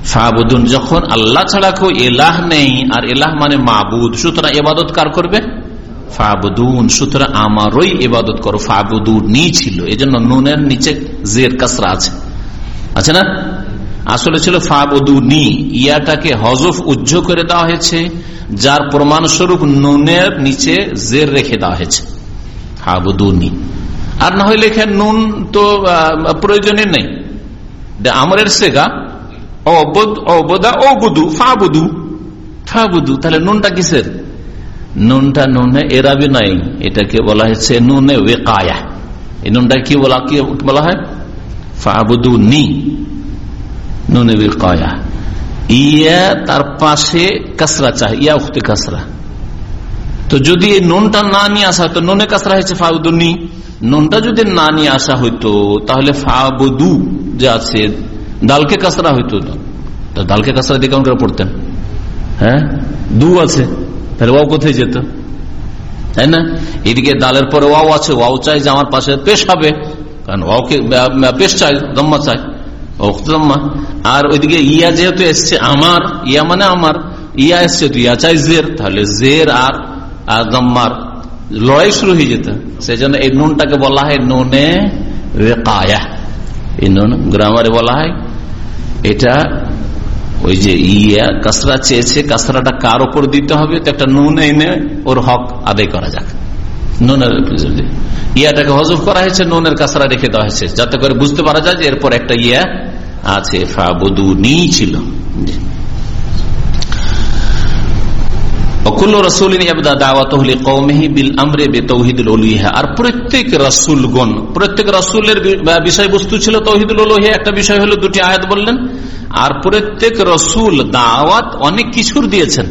ফাবুদুন, যখন আল্লাহ ছাড়া কেউ এলাহ নেই, আর এলাহ মানে মাবুদ, সুতরাং এবাদত কার করবে? ফাবুদুন, সুতরাং আমারই এবাদত করো। ফাবুদুর নি ছিল এই জন্য নুনের নিচে জের, কাসরা আছে। আছে না? আসলে ছিল ফাবুদুনি। ইয়াটাকে হজফ উজ্জ করে দেওয়া হয়েছে, যার প্রমাণস্বরূপ নুনের নিচে জের রেখে দেওয়া হয়েছে। ফাবুদুনি। আর না হইলে এখানে নুন তো প্রয়োজনে নেই। আমরের সেগা। অবদা, অবুদু ফাবুদু। ফাবুদু, তাহলে নুনটা কিসের? নুনটা নুনে এরাবি নাই। এটাকে বলা হয়েছে নুনে ওয়েকায়া। এই নুনটা কি বলা কি বলা হয়? ফাবুদু নি নুনে ওয়েকায়া ইয়া তার পাশে কাসরা চাহ ইয়া উখতে কাসরা তো যদি এই নুনটা না নিয়ে আসা হতো নুনে কাসরা হয়েছে ফাউদুনি নুনটা যদি না নিয়ে আসা হইতো তাহলে ফাবুদু যে আছে দালকে কাসরা হইতো তো দালকে কাসরা দিয়ে কেমন করে পড়তেন হ্যাঁ দু আছে তাহলে ওয়াও কোথায় যেত তাই না এদিকে দালের পরে ওয়াও আছে ওয়াও চাই যে আমার পাশে পেশ হবে কারণ ওয়াওকে পেশ চাই দম্মা চাই আর ওইদিকে ইয়া যেহেতু এসছে আমার, ইয়া মানে আমার, ইয়া এসছে তো ইয়া চাই জের, তাহলে জের আর আর লড়াই শুরু হয়ে যেত। সেই জন্য এই নুনটাকে বলা হয় নুনে কায়া এই নুন গ্রামারে বলা হয়। এটা ওই যে ইয়া, কাসরা চেয়েছে, কাসরাটা কার ওপর দিতে হবে? তো একটা নুন এনে ওর হক আদায় করা যাক। নুনের ইয়াটাকে হজফ করা হয়েছে, নুনের কাছারা রেখে দেওয়া হয়েছে। যাতে করে বুঝতে পারা যায় যে এরপর একটা ইয়া আছে ফাবুদু নি ছিল আর প্রত্যেক প্রত্যেক রসুলের বিষয়বস্তু ছিল একটা বিষয় হলো দুটি আয়াত বললেন। আর প্রত্যেক রসুল দাওয়াত অনেক কিছুর দিয়েছেন।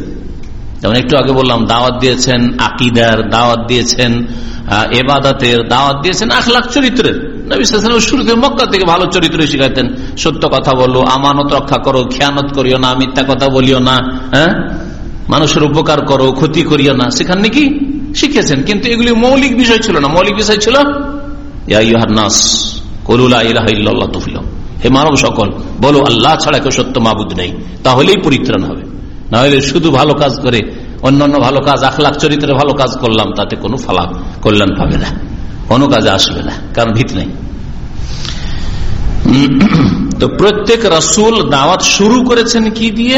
যেমন একটু আগে বললাম, দাওয়াত দিয়েছেন আকিদার, দাওয়াত দিয়েছেন এবাদাতের, দাওয়াত দিয়েছেন আখলাখ চরিত্রের। শুরুতে থেকে ভালো সত্য কথা বলো, আমানত রক্ষা করো, খেয়ানত করিও না, মিথ্যা কথা বলিও না হ্যাঁ? মানুষের উপকার করো, ক্ষতি করিও না। সেখানে নাকি শিখেছেন। কিন্তু এগুলি মৌলিক বিষয় ছিল না। মৌলিক বিষয় ছিল হে মানব সকল, বলো, আল্লাহ ছাড়া কেউ সত্য মাবুদ নেই। তাহলেই পরিত্রাণ হবে। না হলে শুধু ভালো কাজ করে অন্যান্য ভালো কাজ, আখলাখ চরিত্রে ভালো কাজ করলাম, তাতে কোনো ফলাফ কল্যাণ পাবে না, কোনো কাজে আসবে না, কারণ ভিত নেই। তো প্রত্যেক রসুল দাওয়াত শুরু করেছেন কি দিয়ে?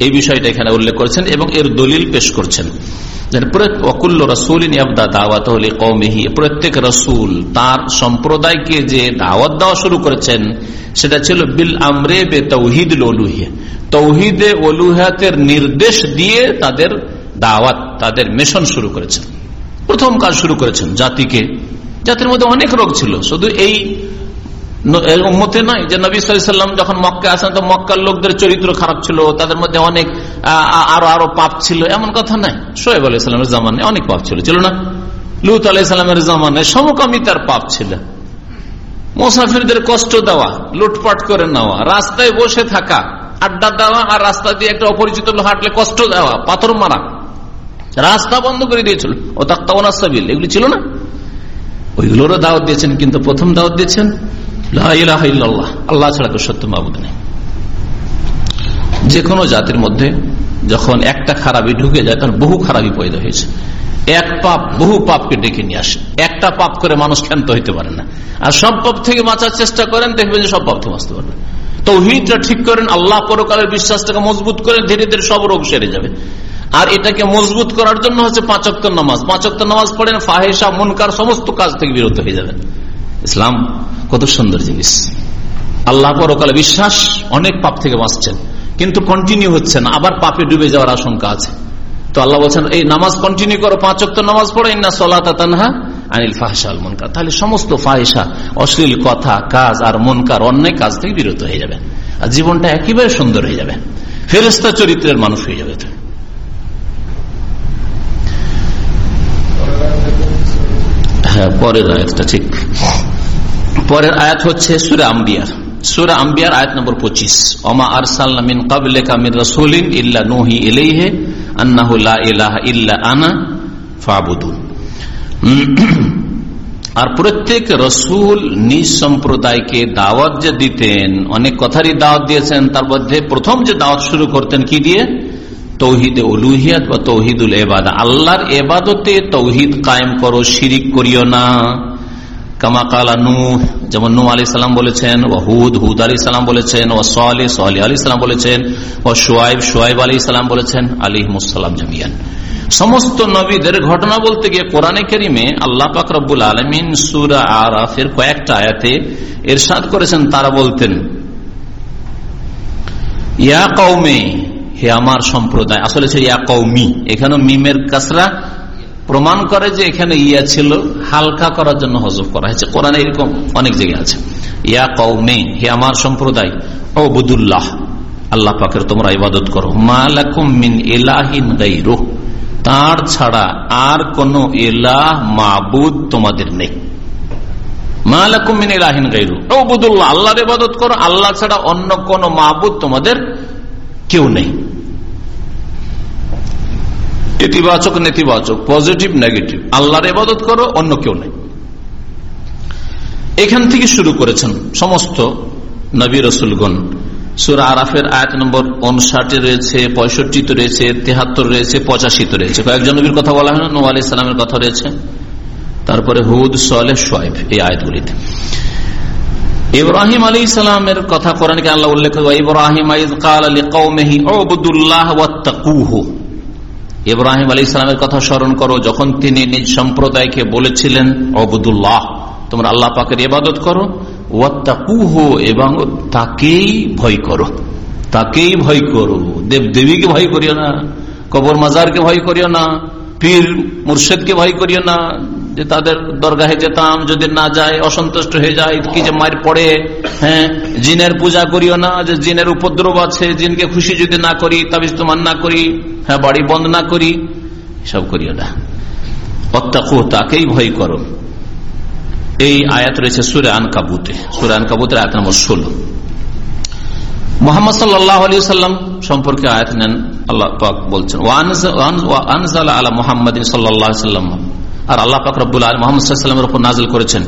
এই বিষয়টা এখানে উল্লেখ করেছেন এবং এর দলিল পেশ করছেন। প্রত্যেক রসুল তার সম্প্রদায়কে যে দাওয়াত দেওয়া শুরু করেছেন, সেটা ছিল বিল আমরে বে তৌহিদ তৌহিদে অলুহাতের নির্দেশ দিয়ে তাদের দাওয়াত, তাদের মিশন শুরু করেছেন। প্রথম কাজ শুরু করেছেন জাতিকে। জাতির মধ্যে অনেক রোগ ছিল। শুধু এই মতে নয় যে নবী সাল্লাম যখন মক্কা আসেন, তো মক্কার লোকদের চরিত্র খারাপ ছিল, তাদের মধ্যে অনেক আরও আরও পাপ ছিল, এমন কথা নাই। সোহেব আলাইসালামের জামানে অনেক পাপ ছিল ছিল না? লুত আলাইসালামের জামানে সমকামিতার পাপ ছিল। মুসাফিরদের কষ্ট দেওয়া, লুটপাট করে নেওয়া, রাস্তায় বসে থাকা, আড্ডা দেওয়া আর রাস্তা দিয়ে একটা অপরিচিত লোক হাঁটলে কষ্ট দেওয়া, পাথর মারা, রাস্তা বন্ধ করে দিয়েছিল। ও তাক্তাবিল এগুলি ছিল না? ওইগুলোরও দাওয়াত দিয়েছেন, কিন্তু প্রথম দাওয়াত দিয়েছেন আল্লাহ ছাড়া কেউ সত্য মাবুদ নেই। যে কোনো জাতির মধ্যে যখন একটা খারাপই ঢুকে যায়, তখন বহু খারাপই পয়দা হয়েছে। এক পাপ, বহু পাপকে ডেকে নিয়ে আসে। একটা পাপ করে মানুষ ক্ষান্ত হইতে পারে না। আর সব পাপ থেকে বাঁচার চেষ্টা করেন, দেখবেন যে সব পাপ থেকে বাঁচতে পারবেন তৌহিদটা ঠিক করেন, আল্লাহ পরকালের বিশ্বাসটাকে মজবুত করে ধীরে ধীরে সব রোগ সেরে যাবে। আর এটাকে মজবুত করার জন্য হচ্ছে পাঁচক্ত নামাজ। পাঁচক্ত নামাজ পড়েন ফাহেসা মনকার সমস্ত কাজ থেকে বিরত হয়ে যাবেন। ইসলাম কত সুন্দর জিনিস। আল্লাহ পরকালে বিশ্বাস অনেক পাপ থেকে বাঁচছেন, কিন্তু কন্টিনিউ হচ্ছেন আবার পাপে ডুবে যাওয়ার আশঙ্কা আছে। তো আল্লাহ বলছেন, এই নামাজ কন্টিনিউ করো, পাঁচ অক্ট নামাজ পড়ো না সলাতা তানহা আনিল ফাহসা আল মনকার। তাহলে সমস্ত ফাহেসা অশ্লীল কথা, কাজ আর মনকার অন্যায় কাজ থেকে বিরত হয়ে যাবে আর জীবনটা একেবারে সুন্দর হয়ে যাবে। ফেরেস্তা চরিত্রের মানুষ হয়ে যাবে হ্যাঁ পরের আয়াতটা ঠিক। পরের আয়াত হচ্ছে সুরা আম্বিয়ার। সুরা আম্বিয়ার আয়াত নম্বর পঁচিশ। অমা আরসালিন কাবলে কামির রসুলিন ইল্লা নুহি ইলেহে আন্নাহুল্লাহ ইলাহা ইল্লা আনা ফাবুদুন। আর প্রত্যেক রসুল নিজ সম্প্রদায়কে দাওয়াত যে দিতেন, অনেক কথারই দাওয়াত দিয়েছেন, তার মধ্যে প্রথম যে দাওয়াত শুরু করতেন কি দিয়ে? তৌহিদে উলুহিয়াত বা তৌহিদুল এবাদা আল্লাহর এবাদতে তৌহিদ কায়েম করো, শিরিক করিও না। কামা নু যেমন নু আলি সাল্লাম বলেছেন ও হুদ হুদ আলী সাল্লাম বলেছেন ও সোয়ালি সোয়ালি আলী সাল্লাম বলেছেন ও সোয়াইব সোয়াইব আলী সাল্লাম বলেছেন আলী মুসাল্লাম জামিয়ান। সমস্ত নবীদের ঘটনা বলতে গিয়ে কোরআনে কেরিমে আল্লাহ পাকরবুল আলমিন সুরা আরাফের কয়েকটা আয়াতে এরশাদ করেছেন, তারা বলতেন, ইয়া কৌমে হে আমার সম্প্রদায়, আসলে সে ইয়া কৌমি এখানে মিমের কাসরা প্রমাণ করে যে এখানে ইয়া ছিল, হালকা করার জন্য হজব করা হয়েছে। কোরআন এরকম অনেক জায়গায় আছে। ইয়া কৌমে হে আমার সম্প্রদায় ও বুদুল্লাহ আল্লাহ পাকের তোমরা ইবাদত করো। মিন এলাহিন তার ছাড়া আর কোন এলাহ মাবুদ তোমাদের নেই। আল্লাহর ইবাদত করো। আল্লাহ ছাড়া অন্য কোন মাহবুদ তোমাদের কেউ নেই। ইতিবাচক, নেতিবাচক, পজিটিভ, নেগেটিভ। আল্লাহর ইবাদত করো, অন্য কেউ নেই। এখান থেকে শুরু করেছেন সমস্ত নবী রসুলগণ। সুরা আরাফের আয়াত নম্বর উনষাটে রয়েছে, পঁয়ষট্টিতে রয়েছে, তেহাত্তর রয়েছে, পঁচাশিতে রয়েছে। কয়েকজন নবীর কথা বলা হয় না নো আলি সালামের কথা রয়েছে। তারপরে হুদ সোয়ালে সোয়েব এই আয়াতগুলিতে। ইব্রাহিম আলী ইসলামের কথা কোরআনকে আল্লাহ উল্লেখ ইব্রাহিম ইব্রাহিম আলী ইসলামের কথা স্মরণ করো, যখন তিনি নিজ সম্প্রদায়কে বলেছিলেন অবদুল্লাহ তোমরা আল্লাহ পাকের ইবাদত করো এবং তাকেই ভয় করো, তাকেই ভয় করো দেব দেবীকে ভয় করিও না কবর মাজারকে ভয় করিও না, পীর মুর্শেদকে ভয় করিও না যে তাদের দরগাহে যেতাম, যদি না যায়, অসন্তুষ্ট হয়ে যায়, কি যে মায়ের পড়ে হ্যাঁ? জিনের পূজা করিও না, যে জিনের উপদ্রব আছে, জিনকে খুশি যদি না করি, তাবিজ তোমার না করি হ্যাঁ বাড়ি বন্ধ না করি সব করিও না। অত্যাকু তাকেই ভয় করো। এই আয়াত রয়েছে সুরে আন কাবুতে সুরে আন কাবুতের আয়াত নম্বর ষোলো। মোহাম্মদ সাল্লাহ আলী সাল্লাম সম্পর্কে আয়াত নেন, আল্লাহ বলছেন আলা মোহাম্মদ সাল্লাহ সাল্লাম আর আল্লাহ পাক রব্বুল আল মোহাম্মদ সাল্লামের উপর নাজল করেছেন,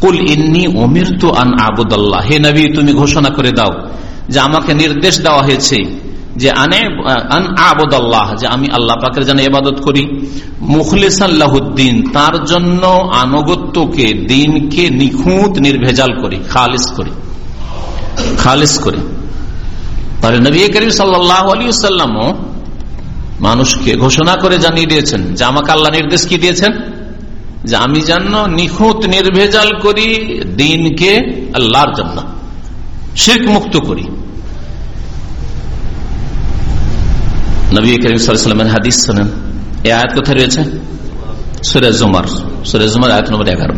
কুল ইন্নি অমির তু আন আবুদাল্লাহ। হে নবী, তুমি ঘোষণা করে দাও যে আমাকে নির্দেশ দেওয়া হয়েছে যে আনে, আন আবুদাল্লাহ, যে আমি আল্লাহ পাকের যেন এবাদত করি। মুখলিসাল্লাহুদ্দিন তার জন্য আনুগত্যকে, দিনকে নিখুঁত, নির্ভেজাল করি, খালিস করি খালিস করি। তাহলে নবী করিম সাল্লাহ আলী সাল্লামও মানুষকে ঘোষণা করে জানিয়ে দিয়েছেন। যে আমাকে আল্লাহ নির্দেশ কি দিয়েছেন? যে আমি যেন নিখুঁত, নির্ভেজাল করি, দিনকে আল্লাহর জন্য। শির্ক মুক্ত করি। নম্বর এগারো।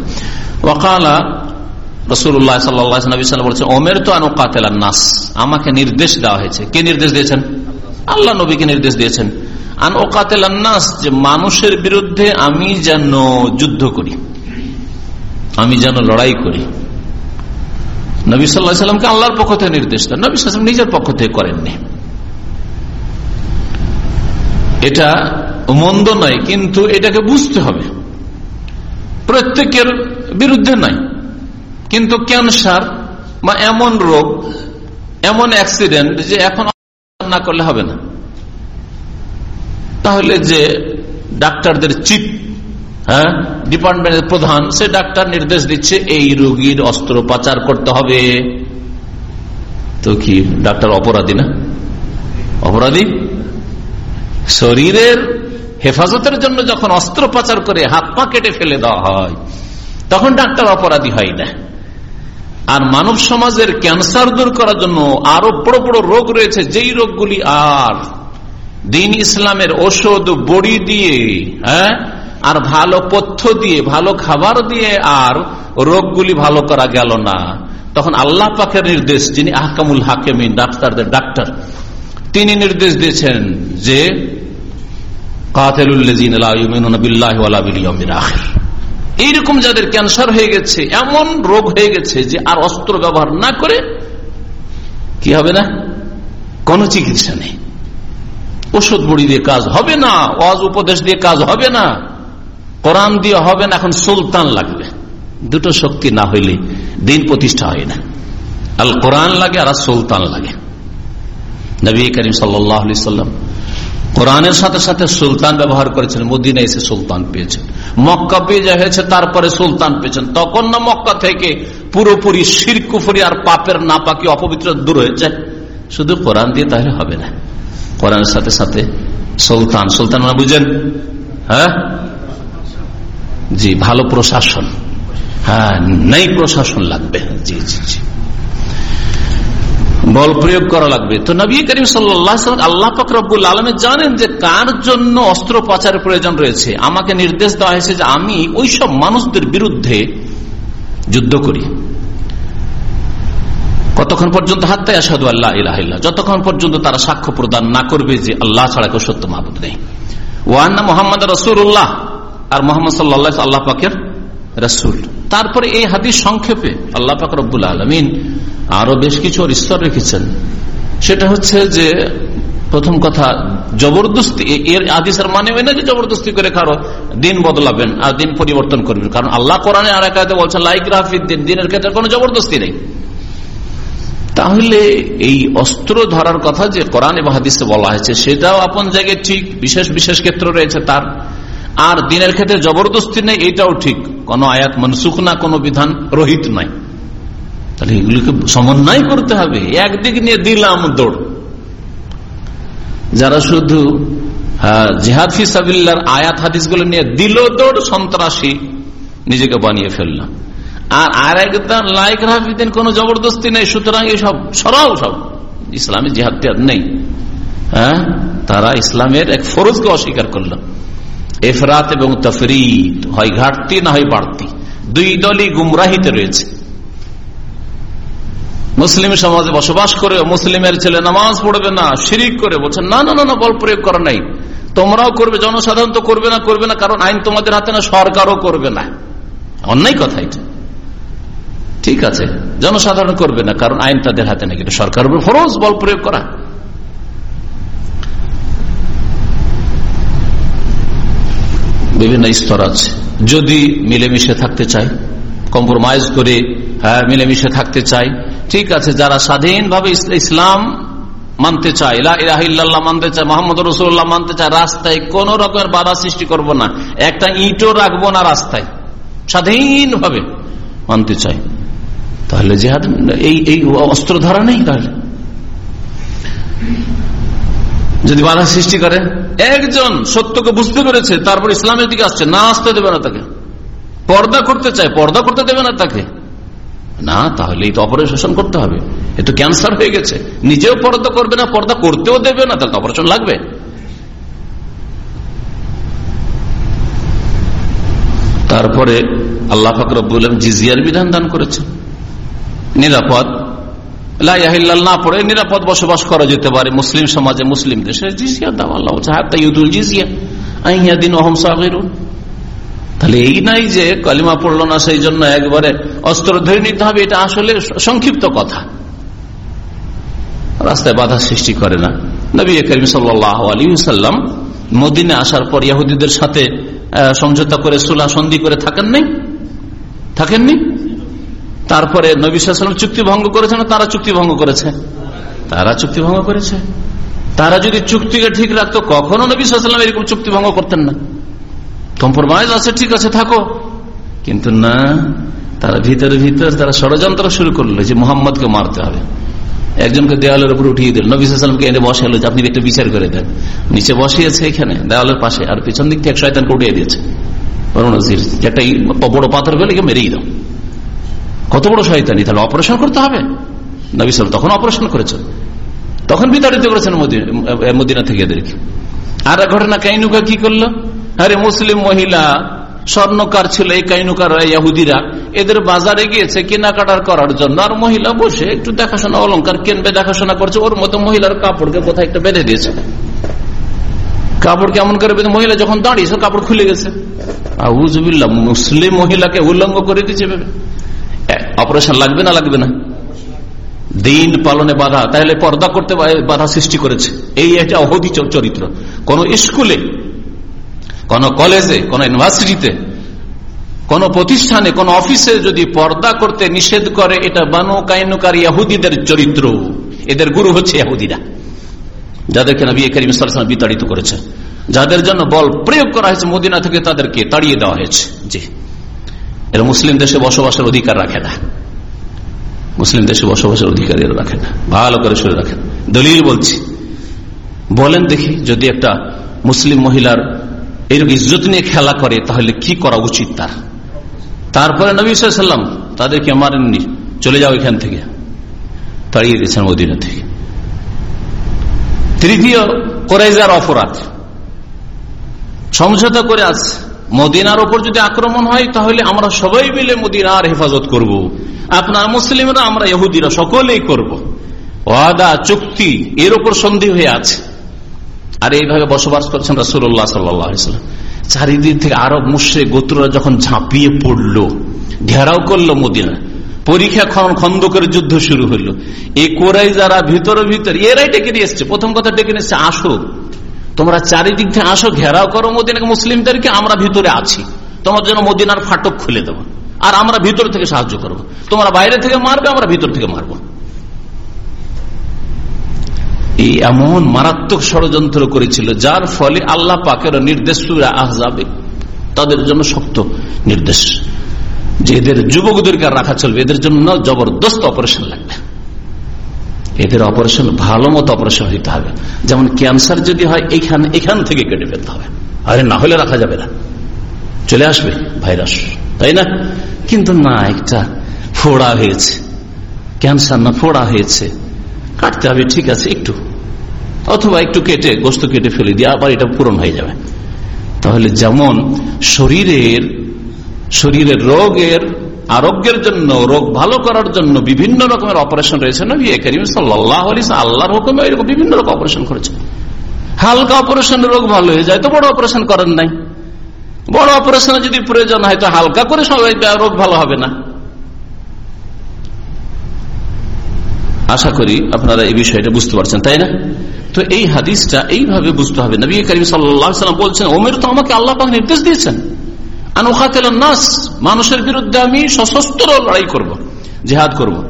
বলছেন তো আনুকাতেল নাস। আমাকে নির্দেশ দেওয়া হয়েছে। কে নির্দেশ দিয়েছেন? আল্লাহ নবীকে নির্দেশ দিয়েছেন। আন ওকাতেল নাস যে মানুষের বিরুদ্ধে আমি যেন যুদ্ধ করি, আমি যেন লড়াই করি। নবী সাল্লাহ সাল্লামকে আল্লাহর পক্ষ থেকে নির্দেশ দেন। নবী সাল্লাম নিজের পক্ষ থেকে করেননি। এটা মন্দ নয়, কিন্তু এটাকে বুঝতে হবে। প্রত্যেকের বিরুদ্ধে নাই কিন্তু ক্যান্সার বা এমন রোগ, এমন অ্যাক্সিডেন্ট যে এখন না করলে হবে না। তাহলে যে ডাক্তারদের চিফ হ্যাঁ ডিপার্টমেন্টের প্রধান, সে ডাক্তার নির্দেশ দিচ্ছে, এই রোগীর অস্ত্রোপচার করতে হবে। তো কি, ডাক্তার অপরাধী না? অপরাধী? শরীরের হেফাজতের জন্য যখন অস্ত্রোপচার করে হাত পা কেটে ফেলে দেওয়া হয়, তখন ডাক্তার অপরাধী হয় না। আর মানব সমাজের ক্যান্সার দূর করার জন্য আরও বড় বড় রোগ রয়েছে, যেই রোগগুলি আর দিন ইসলামের ওষুধ, বড়ি দিয়ে হ্যাঁ? আর ভালো পথ্য দিয়ে, ভালো খাবার দিয়ে আর রোগগুলি ভালো করা গেল না। তখন আল্লাহ পাকের নির্দেশ, যিনি আহকামুল হাকিমিন, ডাক্তারদের ডাক্তার, তিনি নির্দেশ দিয়েছেন যে এইরকম যাদের ক্যান্সার হয়ে গেছে, এমন রোগ হয়ে গেছে যে আর অস্ত্র ব্যবহার না করে কি হবে না? কোন চিকিৎসা নেই। ওষুধ বড়ি দিয়ে কাজ হবে না, ওয়াজ উপদেশ দিয়ে কাজ হবে না। কোরআন দিয়ে হবে না, এখন সুলতান লাগবে। দুটো শক্তি না হইলে দিন প্রতিষ্ঠা হয় না। আল কোরআন লাগে আর সুলতান লাগে। নবী করিম সাল্লাম কোরআনের সাথে সাথে সুলতান ব্যবহার করেছেন মদিনা এসে সুলতান পেয়েছেন। মক্কা পেয়ে যা হয়েছে, তারপরে সুলতান পেয়েছেন। তখন না মক্কা থেকে পুরোপুরি শিরকুফুরি আর পাপের নাপাকি অপবিত্র দূর হয়েছে। শুধু কোরআন দিয়ে তাহলে হবে না। কোরআনের সাথে সাথে সুলতান। সুলতান মানে বুঝেন? হ্যাঁ? জি, ভালো প্রশাসন। হ্যাঁ নেই প্রশাসন লাগবে। জি জি জি। বল প্রয়োগ করা লাগবে। তো নবী করিম সাল্লাহ আল্লাহ ফকরবুল আলমে জানেন যে কার জন্য অস্ত্র পাচারের প্রয়োজন রয়েছে। আমাকে নির্দেশ দেওয়া হয়েছে যে আমি ওই সব মানুষদের বিরুদ্ধে যুদ্ধ করি। কতক্ষণ পর্যন্ত হাত্তাই আসাদু আল্লাহ ইলাহিল্লা যতক্ষণ পর্যন্ত তারা সাক্ষ্য প্রদান না করবে যে আল্লাহ ছাড়া কেউ সত্য মাহবুদ নেই। ওয়ান্না মোহাম্মদ রসুল্লাহ আর মোহাম্মদ সাল্লাহ আল্লাহ পাকের রসুল। তারপরে এই হাদিস সংক্ষেপে আল্লাহ পাক রব্বুল আলমিন আরও বেশ কিছু স্তর রেখেছেন। সেটা হচ্ছে যে, প্রথম কথা, জবরদস্তি এর আদিসের মানে হয় না যে জবরদস্তি করে কারও দিন বদলাবেন আর দিন পরিবর্তন করবেন। কারণ আল্লাহ কোরআনে আর একাতে বলছেন, লাইক রাফিদ দিন দিনের ক্ষেত্রে কোনো জবরদস্তি নেই। তাহলে এই অস্ত্র ধরার কথা যে কোরআন এবং হাদিসে বলা হয়েছে, সেটাও আপন জায়গায় ঠিক, বিশেষ বিশেষ ক্ষেত্র রয়েছে তার। আর দিনের ক্ষেত্রে জবরদস্তি নেই, এটাও ঠিক। কোন আয়াত মনসুখ না, কোনো বিধান রহিত নাই। তাহলে এগুলিকে সমন্বয় করতে হবে। একদিক নিয়ে দিলাম দৌড়। যারা শুধু জেহাদ ফিসাবিল্লার আয়াত হাদিসগুলো নিয়ে দিল দৌড়, সন্ত্রাসী নিজেকে বানিয়ে ফেললাম আর আর একদম লাইক রাফিদিন কোন জবরদস্তি নেই, সুতরাং সব সরাও সব। ইসলামের জেহাদ নেই। হ্যাঁ? তারা ইসলামের এক ফরজকে অস্বীকার করল। এফরাত এবং তফরিদ, হয় ঘাটতি না হয় বাড়তি। দুই দলই গুমরাহিতে রয়েছে। মুসলিম সমাজে বসবাস করে, মুসলিমের ছেলে নামাজ পড়বে না, শিরিক করে বলছেন না না না বল প্রয়োগ করা নাই। তোমরাও করবে, জনসাধারণ তো করবে না করবে না, কারণ আইন তোমাদের হাতে না, সরকারও করবে না। অন্যায় কথা এটা। ঠিক আছে। জনসাধারণ করবে না, কারণ আইন তাদের হাতে নাকি। সরকার উপর ফরজ, বল প্রয়োগ করা। বিভিন্ন স্তর আছে। যদি মিলেমিশে থাকতে চায় কম্প্রোমাইজ করে হ্যাঁ মিলেমিশে থাকতে চাই, ঠিক আছে, যারা স্বাধীনভাবে ইসলাম মানতে চায় ইলাহিল্লাহ মানতে চায় মোহাম্মদ রসুল্লাহ মানতে চায়, রাস্তায় কোন রকমের বাধা সৃষ্টি করব না। একটা ইটও রাখব না রাস্তায়। স্বাধীনভাবে মানতে চাই। তাহলে জেহাদ, এই এই অস্ত্র ধরা নেই তাহলে? যদি বাধা সৃষ্টি করে, একজন সত্যকে বুঝতে পেরেছে, তারপর ইসলামের দিকে আসছে, না আসতে দেবে না তাকে। পর্দা করতে চায়, পর্দা করতে দেবে না তাকে। না, তাহলে এই তো অপারেশন করতে হবে। এ তো ক্যান্সার হয়ে গেছে। নিজেও পর্দা করবে না, পর্দা করতেও দেবে না, তাহলে অপারেশন লাগবে। তারপরে আল্লাহ ফাকরুল জিজিয়ার বিধান দান করেছেন। নিরাপদ। না পড়ে নিরাপদ বসবাস করা যেতে পারে মুসলিম সমাজে, মুসলিম দেশে। জিজিয়া ইউদুল জিজিয়া। দিন তাহলে এই নাই যে কালিমা পড়ল না, সেই জন্য একবারে অস্ত্র ধরে নিতে হবে, এটা আসলে সংক্ষিপ্ত কথা। রাস্তায় বাধা সৃষ্টি করে না। নবী করিম সাল্লাম মদিনে আসার পর ইয়াহুদীদের সাথে সমঝোতা করে সুলা সন্ধি করে থাকেন নাই? থাকেননি? তারপরে নবী চুক্তি ভঙ্গ করেছে না তারা চুক্তি ভঙ্গ করেছে? তারা চুক্তি ভঙ্গ করেছে। তারা যদি চুক্তিকে ঠিক রাখতো, কখনো নবী এরকম চুক্তি ভঙ্গ করতেন না। কম্প্রোমাইজ আছে, ঠিক আছে, থাকো। কিন্তু না, তারা ভিতরে ভিতরে তারা ষড়যন্ত্র শুরু করল যে মোহাম্মদকে মারতে হবে। একজনকে দেওয়ালের উপর উঠিয়ে দিল। নবিসামকে এনে বসালো যে আপনি একটু বিচার করে দেন। নিচে বসিয়েছে এখানে, দেওয়ালের পাশে, আর পিছন দিক থেকে এক শয়তানকে উঠিয়ে দিয়েছে। একটা বড় পাথর গেলে মেরেই দাও। কত বড় শয়তানি, তাহলে অপারেশন করতে হবে। নবী সাল তখন অপারেশন করেছেন। তখন বিতাড়িত করেছেন মদিনা থেকে এদেরকে। আর ঘটনা, কাইনুকা কি করল? আরে মুসলিম মহিলা, স্বর্ণকার ছিল, এই কাইনুকার ইয়াহুদিরা, এদের বাজারে গিয়েছে কেনাকাটার করার জন্য। আর মহিলা বসে একটু দেখাশোনা অলঙ্কার কেনবে, দেখাশোনা করছে। ওর মতো মহিলার কাপড়কে কোথায় একটা বেঁধে দিয়েছে। কাপড় কেমন করে বেঁধে মহিলা যখন দাঁড়িয়েছে, কাপড় খুলে গেছে। আউজবিল্লা মুসলিম মহিলাকে উল্লঙ্গ করে দিয়েছে অপারেশন লাগবে না লাগবে না। দিন পালনে বাধা, তাহলে পর্দা করতে বাধা সৃষ্টি করেছে। এই একটা অহদি চরিত্র। কোন স্কুলে, কোন কলেজে, কোন ইউনিভার্সিটিতে, কোন প্রতিষ্ঠানে, কোন অফিসে যদি পর্দা করতে নিষেধ করে, এটা বানু কাইনুকার ইয়াহুদিদের চরিত্র। এদের গুরু হচ্ছে ইয়াহুদিরা। যাদেরকে নবী করিম সালাম বিতাড়িত করেছে। যাদের জন্য বল প্রয়োগ করা হয়েছে মদিনা থেকে তাদেরকে তাড়িয়ে দেওয়া হয়েছে। জি। এরা মুসলিম দেশে বসবাসের অধিকার রাখে না। মুসলিম দেশে বসবাসের অধিকার এরা রাখে না। ভালো করে শুনে রাখেন। দলিল বলছি। বলেন দেখি যদি একটা মুসলিম মহিলার এরকম ইজ্জত নিয়ে খেলা করে, তাহলে কি করা উচিত তার? তারপরে নবী সাল্লাম তাদেরকে মারেননি। চলে যাও এখান থেকে। তাড়িয়ে দিয়েছেন মদিনা থেকে। তৃতীয় কোরাইজার অপরাধ। সমঝোতা করে আছে মদিনার ওপর যদি আক্রমণ হয়, তাহলে আমরা সবাই মিলে মদিনার হেফাজত করব। আপনার মুসলিমরা, আমরা ইহুদিরা সকলেই করব। ওয়াদা, চুক্তি, এর ওপর সন্ধি হয়ে আছে। আর এইভাবে বসবাস করছেন রাসুল্লাহ সাল্লাম চারিদিক থেকে আরব মুশ্রে গোত্ররা যখন ঝাঁপিয়ে পড়ল, ঘেরাও করল মদিনা পরীক্ষা খন্দ করে যুদ্ধ শুরু হইল এ কোরাই যারা ভিতরে ভিতরে, এরাই ডেকে নিয়ে এসছে। প্রথম কথা ডেকে নিয়ে এসছে, আসো। তোমরা চারিদিক থেকে আসো, ঘেরাও করো, মদিনাকে মুসলিমদেরকে আমরা ভিতরে আছি। তোমার জন্য মদিনার ফাটক খুলে দেবো। আর আমরা ভিতর থেকে সাহায্য করব। তোমরা বাইরে থেকে মারবে, আমরা ভিতর থেকে মারবো। এই এমন মারাত্মক ষড়যন্ত্র করেছিল, যার ফলে আল্লাহ পাকের নির্দেশ আহজাবে তাদের জন্য শক্ত নির্দেশ। যে এদের যুবকদেরকে রাখা চলবে, এদের জন্য জবরদস্ত অপারেশন লাগবে। এদের অপারেশন ভালো মতো অপারেশন হইতে হবে। যেমন ক্যান্সার যদি হয়, এখান এখান থেকে কেটে ফেলতে হবে। আরে না হলে রাখা যাবে না। চলে আসবে ভাইরাস, তাই না? কিন্তু না, একটা ফোড়া হয়েছে। ক্যান্সার না ফোড়া হয়েছে। কাটতে হবে, ঠিক আছে, একটু। অথবা একটু কেটে, গোস্ত কেটে ফেলে দিয়ে আবার এটা পূরণ হয়ে যাবে। তাহলে যেমন শরীরের শরীরের রোগের আরোগ্যের জন্য, রোগ ভালো করার জন্য বিভিন্ন রকমের অপারেশন রয়েছে। নবী করিম সাল্লাহ আল্লাহর হুকুমে এরকম বিভিন্ন রকম অপারেশন করেছে হালকা অপারেশন রোগ ভালো হয়ে যায়, তো বড় অপারেশন করেন নাই। বড় অপারেশনে যদি প্রয়োজন হয়, তো হালকা করে সবাই রোগ ভালো হবে না। আশা করি আপনারা এই বিষয়টা বুঝতে পারছেন, তাই না? তো এই হাদিসটা এইভাবে বুঝতে হবে। নবী করিম সাল্লাম বলছেন, ওমের তো আমাকে আল্লাহ পাক নির্দেশ দিয়েছেন। মানুষের বিরুদ্ধে আমি সশস্ত্র লড়াই করব, জেহাদ করব।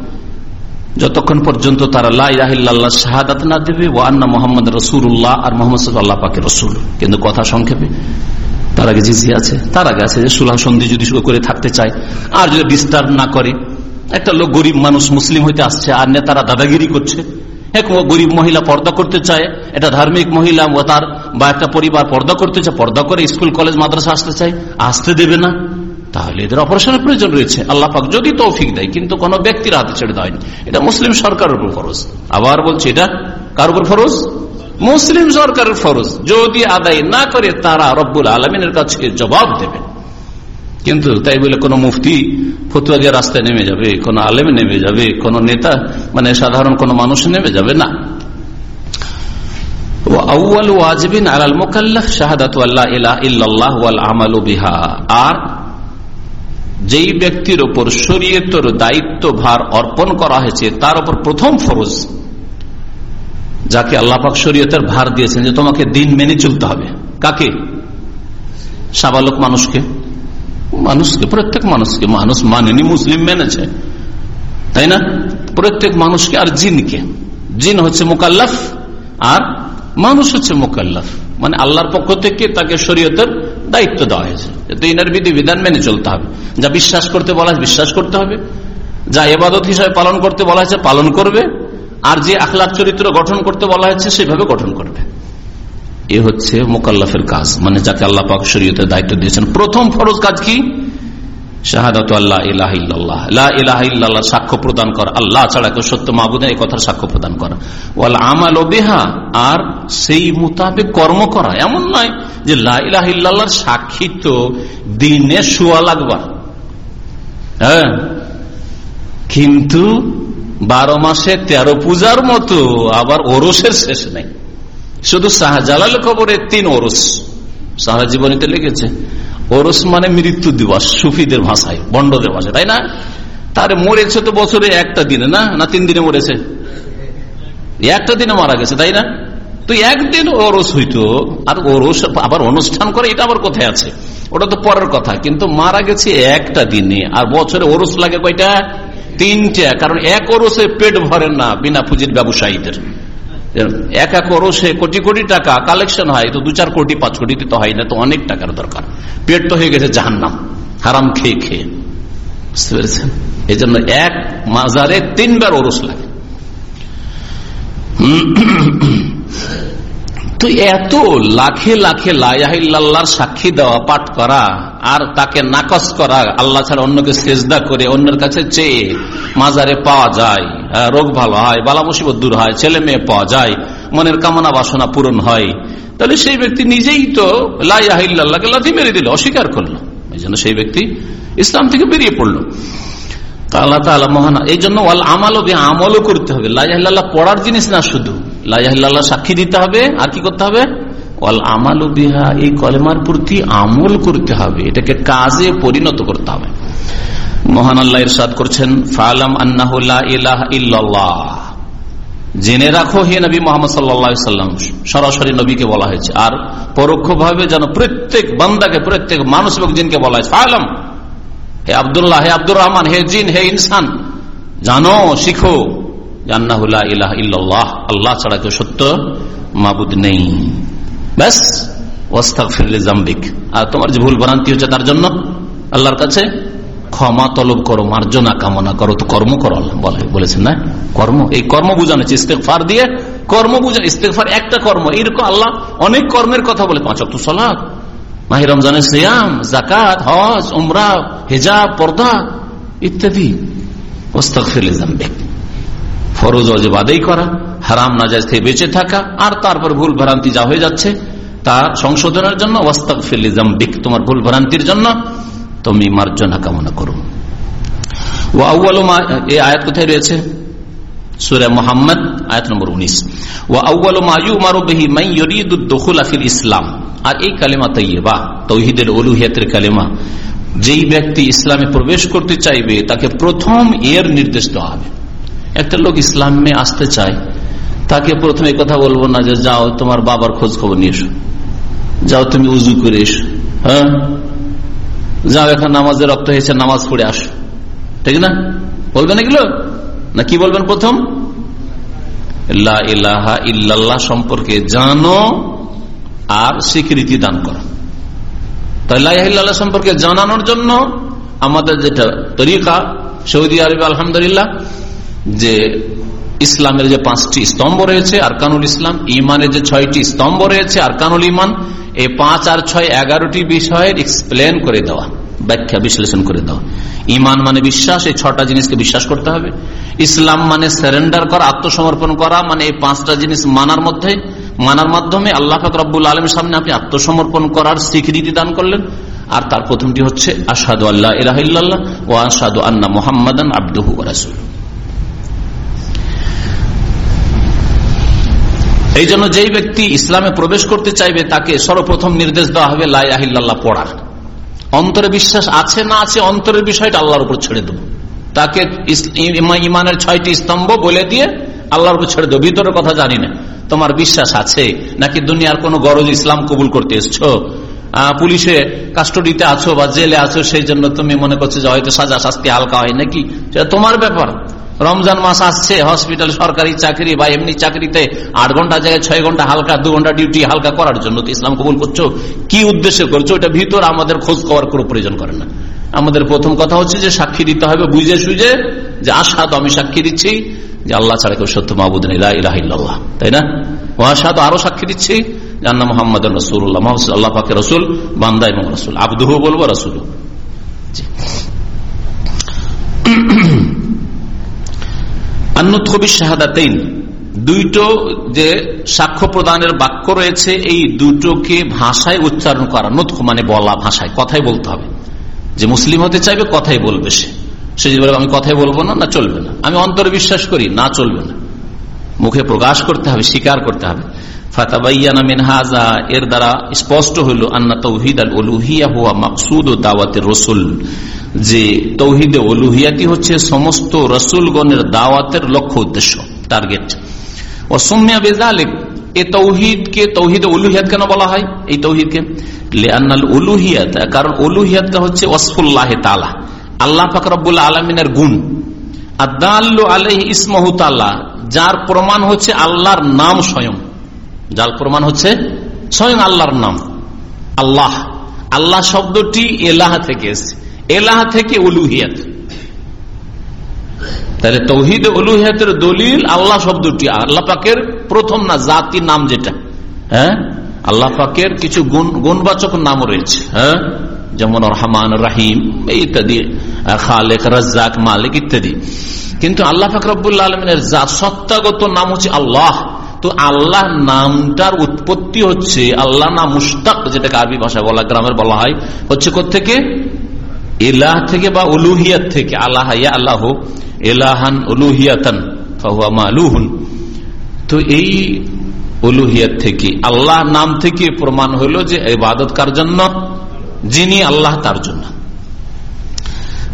যতক্ষণ পর্যন্ত তারা লাহিল্লাহ শাহাদাত না দেবে ও আন্না মোহাম্মদ রসুল্লাহ আর মোহাম্মদ আল্লাহ পাকে রসুল। কিন্তু কথা সংক্ষেপে, তার আগে জিজি আছে, তার আগে আছে যে সুলাহ সন্ধি যদি করে থাকতে চায়, আর যদি ডিস্টার্ব না করে, একটা লোক গরিব মানুষ মুসলিম হইতে আসছে, আর নেতারা দাদাগিরি করছে এক গরিব মহিলা পর্দা করতে চায়, এটা ধার্মিক মহিলা তার বা একটা পরিবার পর্দা করতে চায়, পর্দা করে স্কুল, কলেজ, মাদ্রাসা আসতে চায়, আসতে দেবে না। তাহলে এদের অপারেশনের প্রয়োজন রয়েছে। আল্লাহ পাক যদি তৌফিক দেয়, কিন্তু কোন ব্যক্তির হাতে ছেড়ে দেয়নি এটা মুসলিম সরকারের উপর ফরজ। আবার বলছি, এটা কার উপর ফরজ? মুসলিম সরকারের ফরজ। যদি আদায় না করে, তারা রব্বুল আলমিনের কাছে জবাব দেবেন কিন্তু তাই বলে কোন মুফতি ফতুয়া দিয়ে রাস্তায় নেমে যাবে, কোন আলেম নেমে যাবে, কোন নেতা মানে সাধারণ কোন মানুষ নেমে যাবে না। আর যেই ব্যক্তির ওপর শরীয়তর দায়িত্ব ভার অর্পণ করা হয়েছে, তার উপর প্রথম ফরজ, যাকে আল্লাপাক শরীয়তের ভার দিয়েছেন যে তোমাকে দিন মেনে চলতে হবে। কাকে? সাবালক মানুষকে। মানুষকে, প্রত্যেক মানুষকে, মানুষ মানেনি, মুসলিম মেনেছে। তাই না? প্রত্যেক মানুষকে আর জিনকে। জিন হচ্ছে মোকাল্লাফ, আর মানুষ হচ্ছে মোকাল্লাফ। মানে আল্লাহর পক্ষ থেকে তাকে শরীয়তের দায়িত্ব দেওয়া হয়েছে দিনের বিধি বিধান মেনে চলতে হবে। যা বিশ্বাস করতে বলা হয়েছে, বিশ্বাস করতে হবে। যা এবাদত হিসাবে পালন করতে বলা হয়েছে, পালন করবে। আর যে আখলাখ চরিত্র গঠন করতে বলা হয়েছে, সেভাবে গঠন করবে। এ হচ্ছে মোকাল্লাফের কাজ মানে যাকে আল্লাহ পাক শরীয়তের দায়িত্ব দিয়েছেন। প্রথম ফরজ কাজ কি? শাহাদাত আল্লাহ ইলাহ ইলাহ ইল্লাহ সাক্ষ্য প্রদান করা। আল্লাহ ছাড়া কেউ সত্য মাহবুদে এই সাক্ষ্য প্রদান করা। ওয়াল আমাল বেহা, আর সেই মোতাবেক কর্ম করা। এমন নয় যে লাহ ইল্লাহর সাক্ষী তো দিনে শোয়া লাগবার হ্যাঁ? কিন্তু বারো মাসে তেরো পূজার মতো আবার ওরসের শেষ নেই। শুধু শাহজালাল খবরে তিন ওরস। সারা জীবনীতে লেগেছে। ওরস মানে মৃত্যু দিবস, সুফিদের ভাষায়, বন্ডদের ভাষায়, তাই না? তার মরেছে তো বছরে একটা দিনে, না? না তিন দিনে মরেছে? একটা দিনে মারা গেছে, তাই না? তো একদিন ওরস হইতো, আর ওরস আবার অনুষ্ঠান করে, এটা আবার কোথায় আছে? ওটা তো পরের কথা, কিন্তু মারা গেছে একটা দিনে, আর বছরে ওরস লাগে কয়টা? তিনটা, কারণ এক ওরসে পেট ভরে না, বিনা পুঁজির ব্যবসায়ীদের। এক এক ওরসে কোটি কোটি টাকা কালেকশন হয়, তো দু চার কোটি, পাঁচ কোটি তো হয় না, তো অনেক টাকার দরকার। পেট তো হয়ে গেছে জাহান্নাম, হারাম খেয়ে খেয়ে। বুঝতে পেরেছেন? এই জন্য এক মাজারে তিনবার ওরস লাগে। তো এত লাখে লাখে লাহিল্লাহর সাক্ষী দেওয়া, পাঠ করা, আর তাকে নাকচ করা, আল্লাহ ছাড়া অন্যকে সেজদা করে অন্যের কাছে চেয়ে মাজারে পাওয়া যায় রোগ ভালো হয়, বালা মুসিবত দূর হয়, ছেলে মেয়ে পাওয়া যায়, মনের কামনা বাসনা পূরণ হয়। তাহলে সেই ব্যক্তি নিজেই তো লাহিল্লাহকে লাথি মেরে দিল, অস্বীকার করল। এই জন্য সেই ব্যক্তি ইসলাম থেকে বেরিয়ে পড়ল। আল্লাহ তালা মহান, এই জন্য আমালও আমলও করতে হবে। লাহ পড়ার জিনিস না শুধু। লাহ সাক্ষী দিতে হবে। আর কি করতে হবে? আমাল বিহা, এই কলেমার প্রতি আমল করতে হবে। এটাকে কাজে পরিণত করতে হবে। মহান আল্লাহ ইরশাদ করছেন, ফালাম ইল্লাল্লাহ। জেনে রাখো, হে নবী মোহাম্মদ সাল্লাম, সরাসরি নবীকে বলা হয়েছে। আর পরোক্ষ ভাবে যেন প্রত্যেক বান্দাকে, প্রত্যেক মানুষ এবং জিনকে বলা হয়েছে, ফালাম। হে আবদুল্লাহ, হে আব্দুর রহমান, হে জিন, হে ইনসান, জানো, শিখো। আল্লাহ ছাড়া কেউ সত্য মাবুদ নেই। ব্যাস ওস্তাক ফিরলে জাম্বিক আর তোমার যে ভুল ভ্রান্তি হচ্ছে তার জন্য আল্লাহর কাছে ক্ষমা তলব করো, মার্জনা কামনা করো, তো কর্ম করো বলে বলেছেন না? কর্ম, এই কর্ম বুঝানো ইস্তেকফার দিয়ে কর্ম বুঝানো ইস্তেকফার একটা কর্ম এইরকম আল্লাহ অনেক কর্মের কথা বলে, পাঁচ অক্ট সলাপ মাহি রমজানের সিয়াম জাকাত হজ, উমরা, হেজাব, পর্দা ইত্যাদি। ওস্তাক ফিরলে জাম্বিক ফরজ অজেব আদায় করা, হারাম নাজাজ থেকে বেঁচে থাকা, আর তারপর ভুল ভ্রান্তি যা হয়ে যাচ্ছে, তা সংশোধনের জন্য জাম্বিক তোমার ভুল ভ্রান্তির জন্য, তুমি মার্জনা কামনা করো। আয়াত কোথায় রয়েছে? সুরে মোহাম্মদ, আয়াত নম্বর উনিশ। ইসলাম। আর এই কালেমা তৌহিদের কালেমা। যেই ব্যক্তি ইসলামে প্রবেশ করতে চাইবে, তাকে প্রথম এর নির্দেশ দেওয়া হবে। একটা লোক ইসলামে আসতে চায়, তাকে প্রথমে কথা বলব না যে যাও, তোমার বাবার খোঁজ খবর নিয়ে এসো। যাও, তুমি উজু করে এসো। হ্যাঁ? যাও, এখন নামাজের রক্ত হয়েছে, নামাজ পড়ে আসো। ঠিক না? বলবেন এগুলো? না কি বলবেন প্রথম? ইলাহা ইল্লাল্লাহ সম্পর্কে জানো আর স্বীকৃতি দান করো। তাই সম্পর্কে জানানোর জন্য আমাদের যেটা তরিকা, সৌদি আরব আলহামদুলিল্লাহ যে ইসলামের যে পাঁচটি স্তম্ভ রয়েছে আর কানুল ইসলাম ইমানের যে ছয়টি স্তম্ভ রয়েছে আর কানুল ইমান এই পাঁচ আর ছয় এগারোটি বিষয়ের এক্সপ্লেন করে দেওয়া, ব্যাখ্যা বিশ্লেষণ করে দেওয়া। ইমান মানে বিশ্বাস, এই ছটা জিনিসকে বিশ্বাস করতে হবে। ইসলাম মানে সারেন্ডার করা, আত্মসমর্পণ করা মানে এই পাঁচটা জিনিস মানার মধ্যে, মানার মাধ্যমে আল্লাহ ফাকরাবুল আলমের সামনে আপনি আত্মসমর্পণ করার স্বীকৃতি দান করলেন। আর তার প্রথমটি হচ্ছে আসাদু আল্লাহ ইলাহ ও আসাদু আন্না মোহাম্মদান আব্দুহু রাসুল এই জন্য যেই ব্যক্তি ইসলামে প্রবেশ করতে চাইবে, তাকে সর্বপ্রথম নির্দেশ দেওয়া হবে লাই আহিল্লাহ পড়ার। অন্তরে বিশ্বাস আছে না আছে, অন্তরের বিষয়টা আল্লাহর উপর ছেড়ে দেবো। তাকে ইমানের ছয়টি স্তম্ভ বলে দিয়ে আল্লাহর উপর ছেড়ে দেবো। ভিতরের কথা জানি না। তোমার বিশ্বাস আছে? নাকি দুনিয়ার কোন গরজ ইসলাম কবুল করতে এসছো? পুলিশে কাস্টডিতে আছো বা জেলে আছো, সেই জন্য তুমি মনে করছ যে হয়তো সাজা শাস্তি হালকা হয় নাকি? তোমার ব্যাপার। রমজান মাস আসছে, হসপিটাল, সরকারি চাকরি বা এমনি চাকরিতে আট ঘণ্টা জায়গায় ছয় ঘণ্টা হালকা, দু ঘণ্টা ডিউটি হালকা করার জন্য ইসলাম কবুল করছ? কি উদ্দেশ্যে করছ? ওটা ভিতর আমাদের খোঁজ খবর কোনো প্রয়োজন করে না। আমাদের প্রথম কথা হচ্ছে যে সাক্ষী দিতে হবে বুঝে সুঝে যে আসাদ আমি সাক্ষী দিচ্ছি, যে আল্লাহ ছাড়া কেউ সত্য মাহবুদ রাহিল্লাহ তাই না? ও আরও সাক্ষী দিচ্ছি জান্না মোহাম্মদ রসুল্লাহ আল্লাহ পাকে রসুল, বান্দা এবং রসুল, আব্দুহ বলব রসুল দুইটো যে সাক্ষ্য প্রদানের বাক্য রয়েছে, এই দুটোকে ভাষায় উচ্চারণ করা নুৎখ মানে বলা ভাষায়, কথাই বলতে হবে। যে মুসলিম হতে চাইবে, কথাই বলবে সে। সে যদি বলে, আমি কথাই বলব না না চলবে না। আমি অন্তরে বিশ্বাস করি, না চলবে না। মুখে প্রকাশ করতে হবে, স্বীকার করতে হবে। ফাতাবাইয়ানা মিনহাজা এর দ্বারা স্পষ্ট হইল আন্না তৌহিদ আল অলুহিয়া হুয়া মাকসুদ ও দাওয়াতের রসুল, যে তৌহিদে অলুহিয়াতি হচ্ছে সমস্ত রসুলগণের দাওয়াতের লক্ষ্য উদ্দেশ্য, টার্গেট। ও সুমিয়া বেজালিক এ তৌহিদকে, তৌহিদ উলুহিয়াত কেন বলা হয়? এই তৌহিদকে। লেআনাল উলুহিয়াত, কারণ উলুহিয়াতটা হচ্ছে ওসফুল্লাহ তালা আল্লাহ ফাকরাবুল্লাহ আলমিনের গুণ। আদাল্লু আলহ ইসমহু তাল্লাহ যার প্রমাণ হচ্ছে আল্লাহর নাম স্বয়ং। যার প্রমাণ হচ্ছে স্বয়ং আল্লাহর নাম। আল্লাহ। আল্লাহ শব্দটি এলাহা থেকে এসছে। এলাহা থেকে উলুহিয়াত। তাহলে তৌহিদ উলুহিয়াতের দলিল আল্লাহ শব্দটি। আল্লাহ পাকের প্রথম না জাতি নাম যেটা? হ্যাঁ? আল্লাহ পাকের কিছু গুণবাচক নাম রয়েছে। হ্যাঁ? যেমন রহমান, রাহিম ইত্যাদি খালেক, রাজ্জাক, মালিক ইত্যাদি। কিন্তু আল্লাহ ফাকরবুল্লা আলমিনের সত্তাগত নাম হচ্ছে আল্লাহ। তো আল্লাহ নামটার উৎপত্তি হচ্ছে আল্লাহ নাম মুস্তাক যেটাকে আরবি ভাষায় বলা, গ্রামের বলা হয়, হচ্ছে থেকে এলাহ থেকে বা উলুহিয়াত থেকে। আল্লাহ আল্লাহ এলাহান উলুহিয়াতান তো এই উলুহিয়াত থেকে আল্লাহ নাম থেকে প্রমাণ হলো যে এবাদত কার জন্য? যিনি আল্লাহ তার জন্য।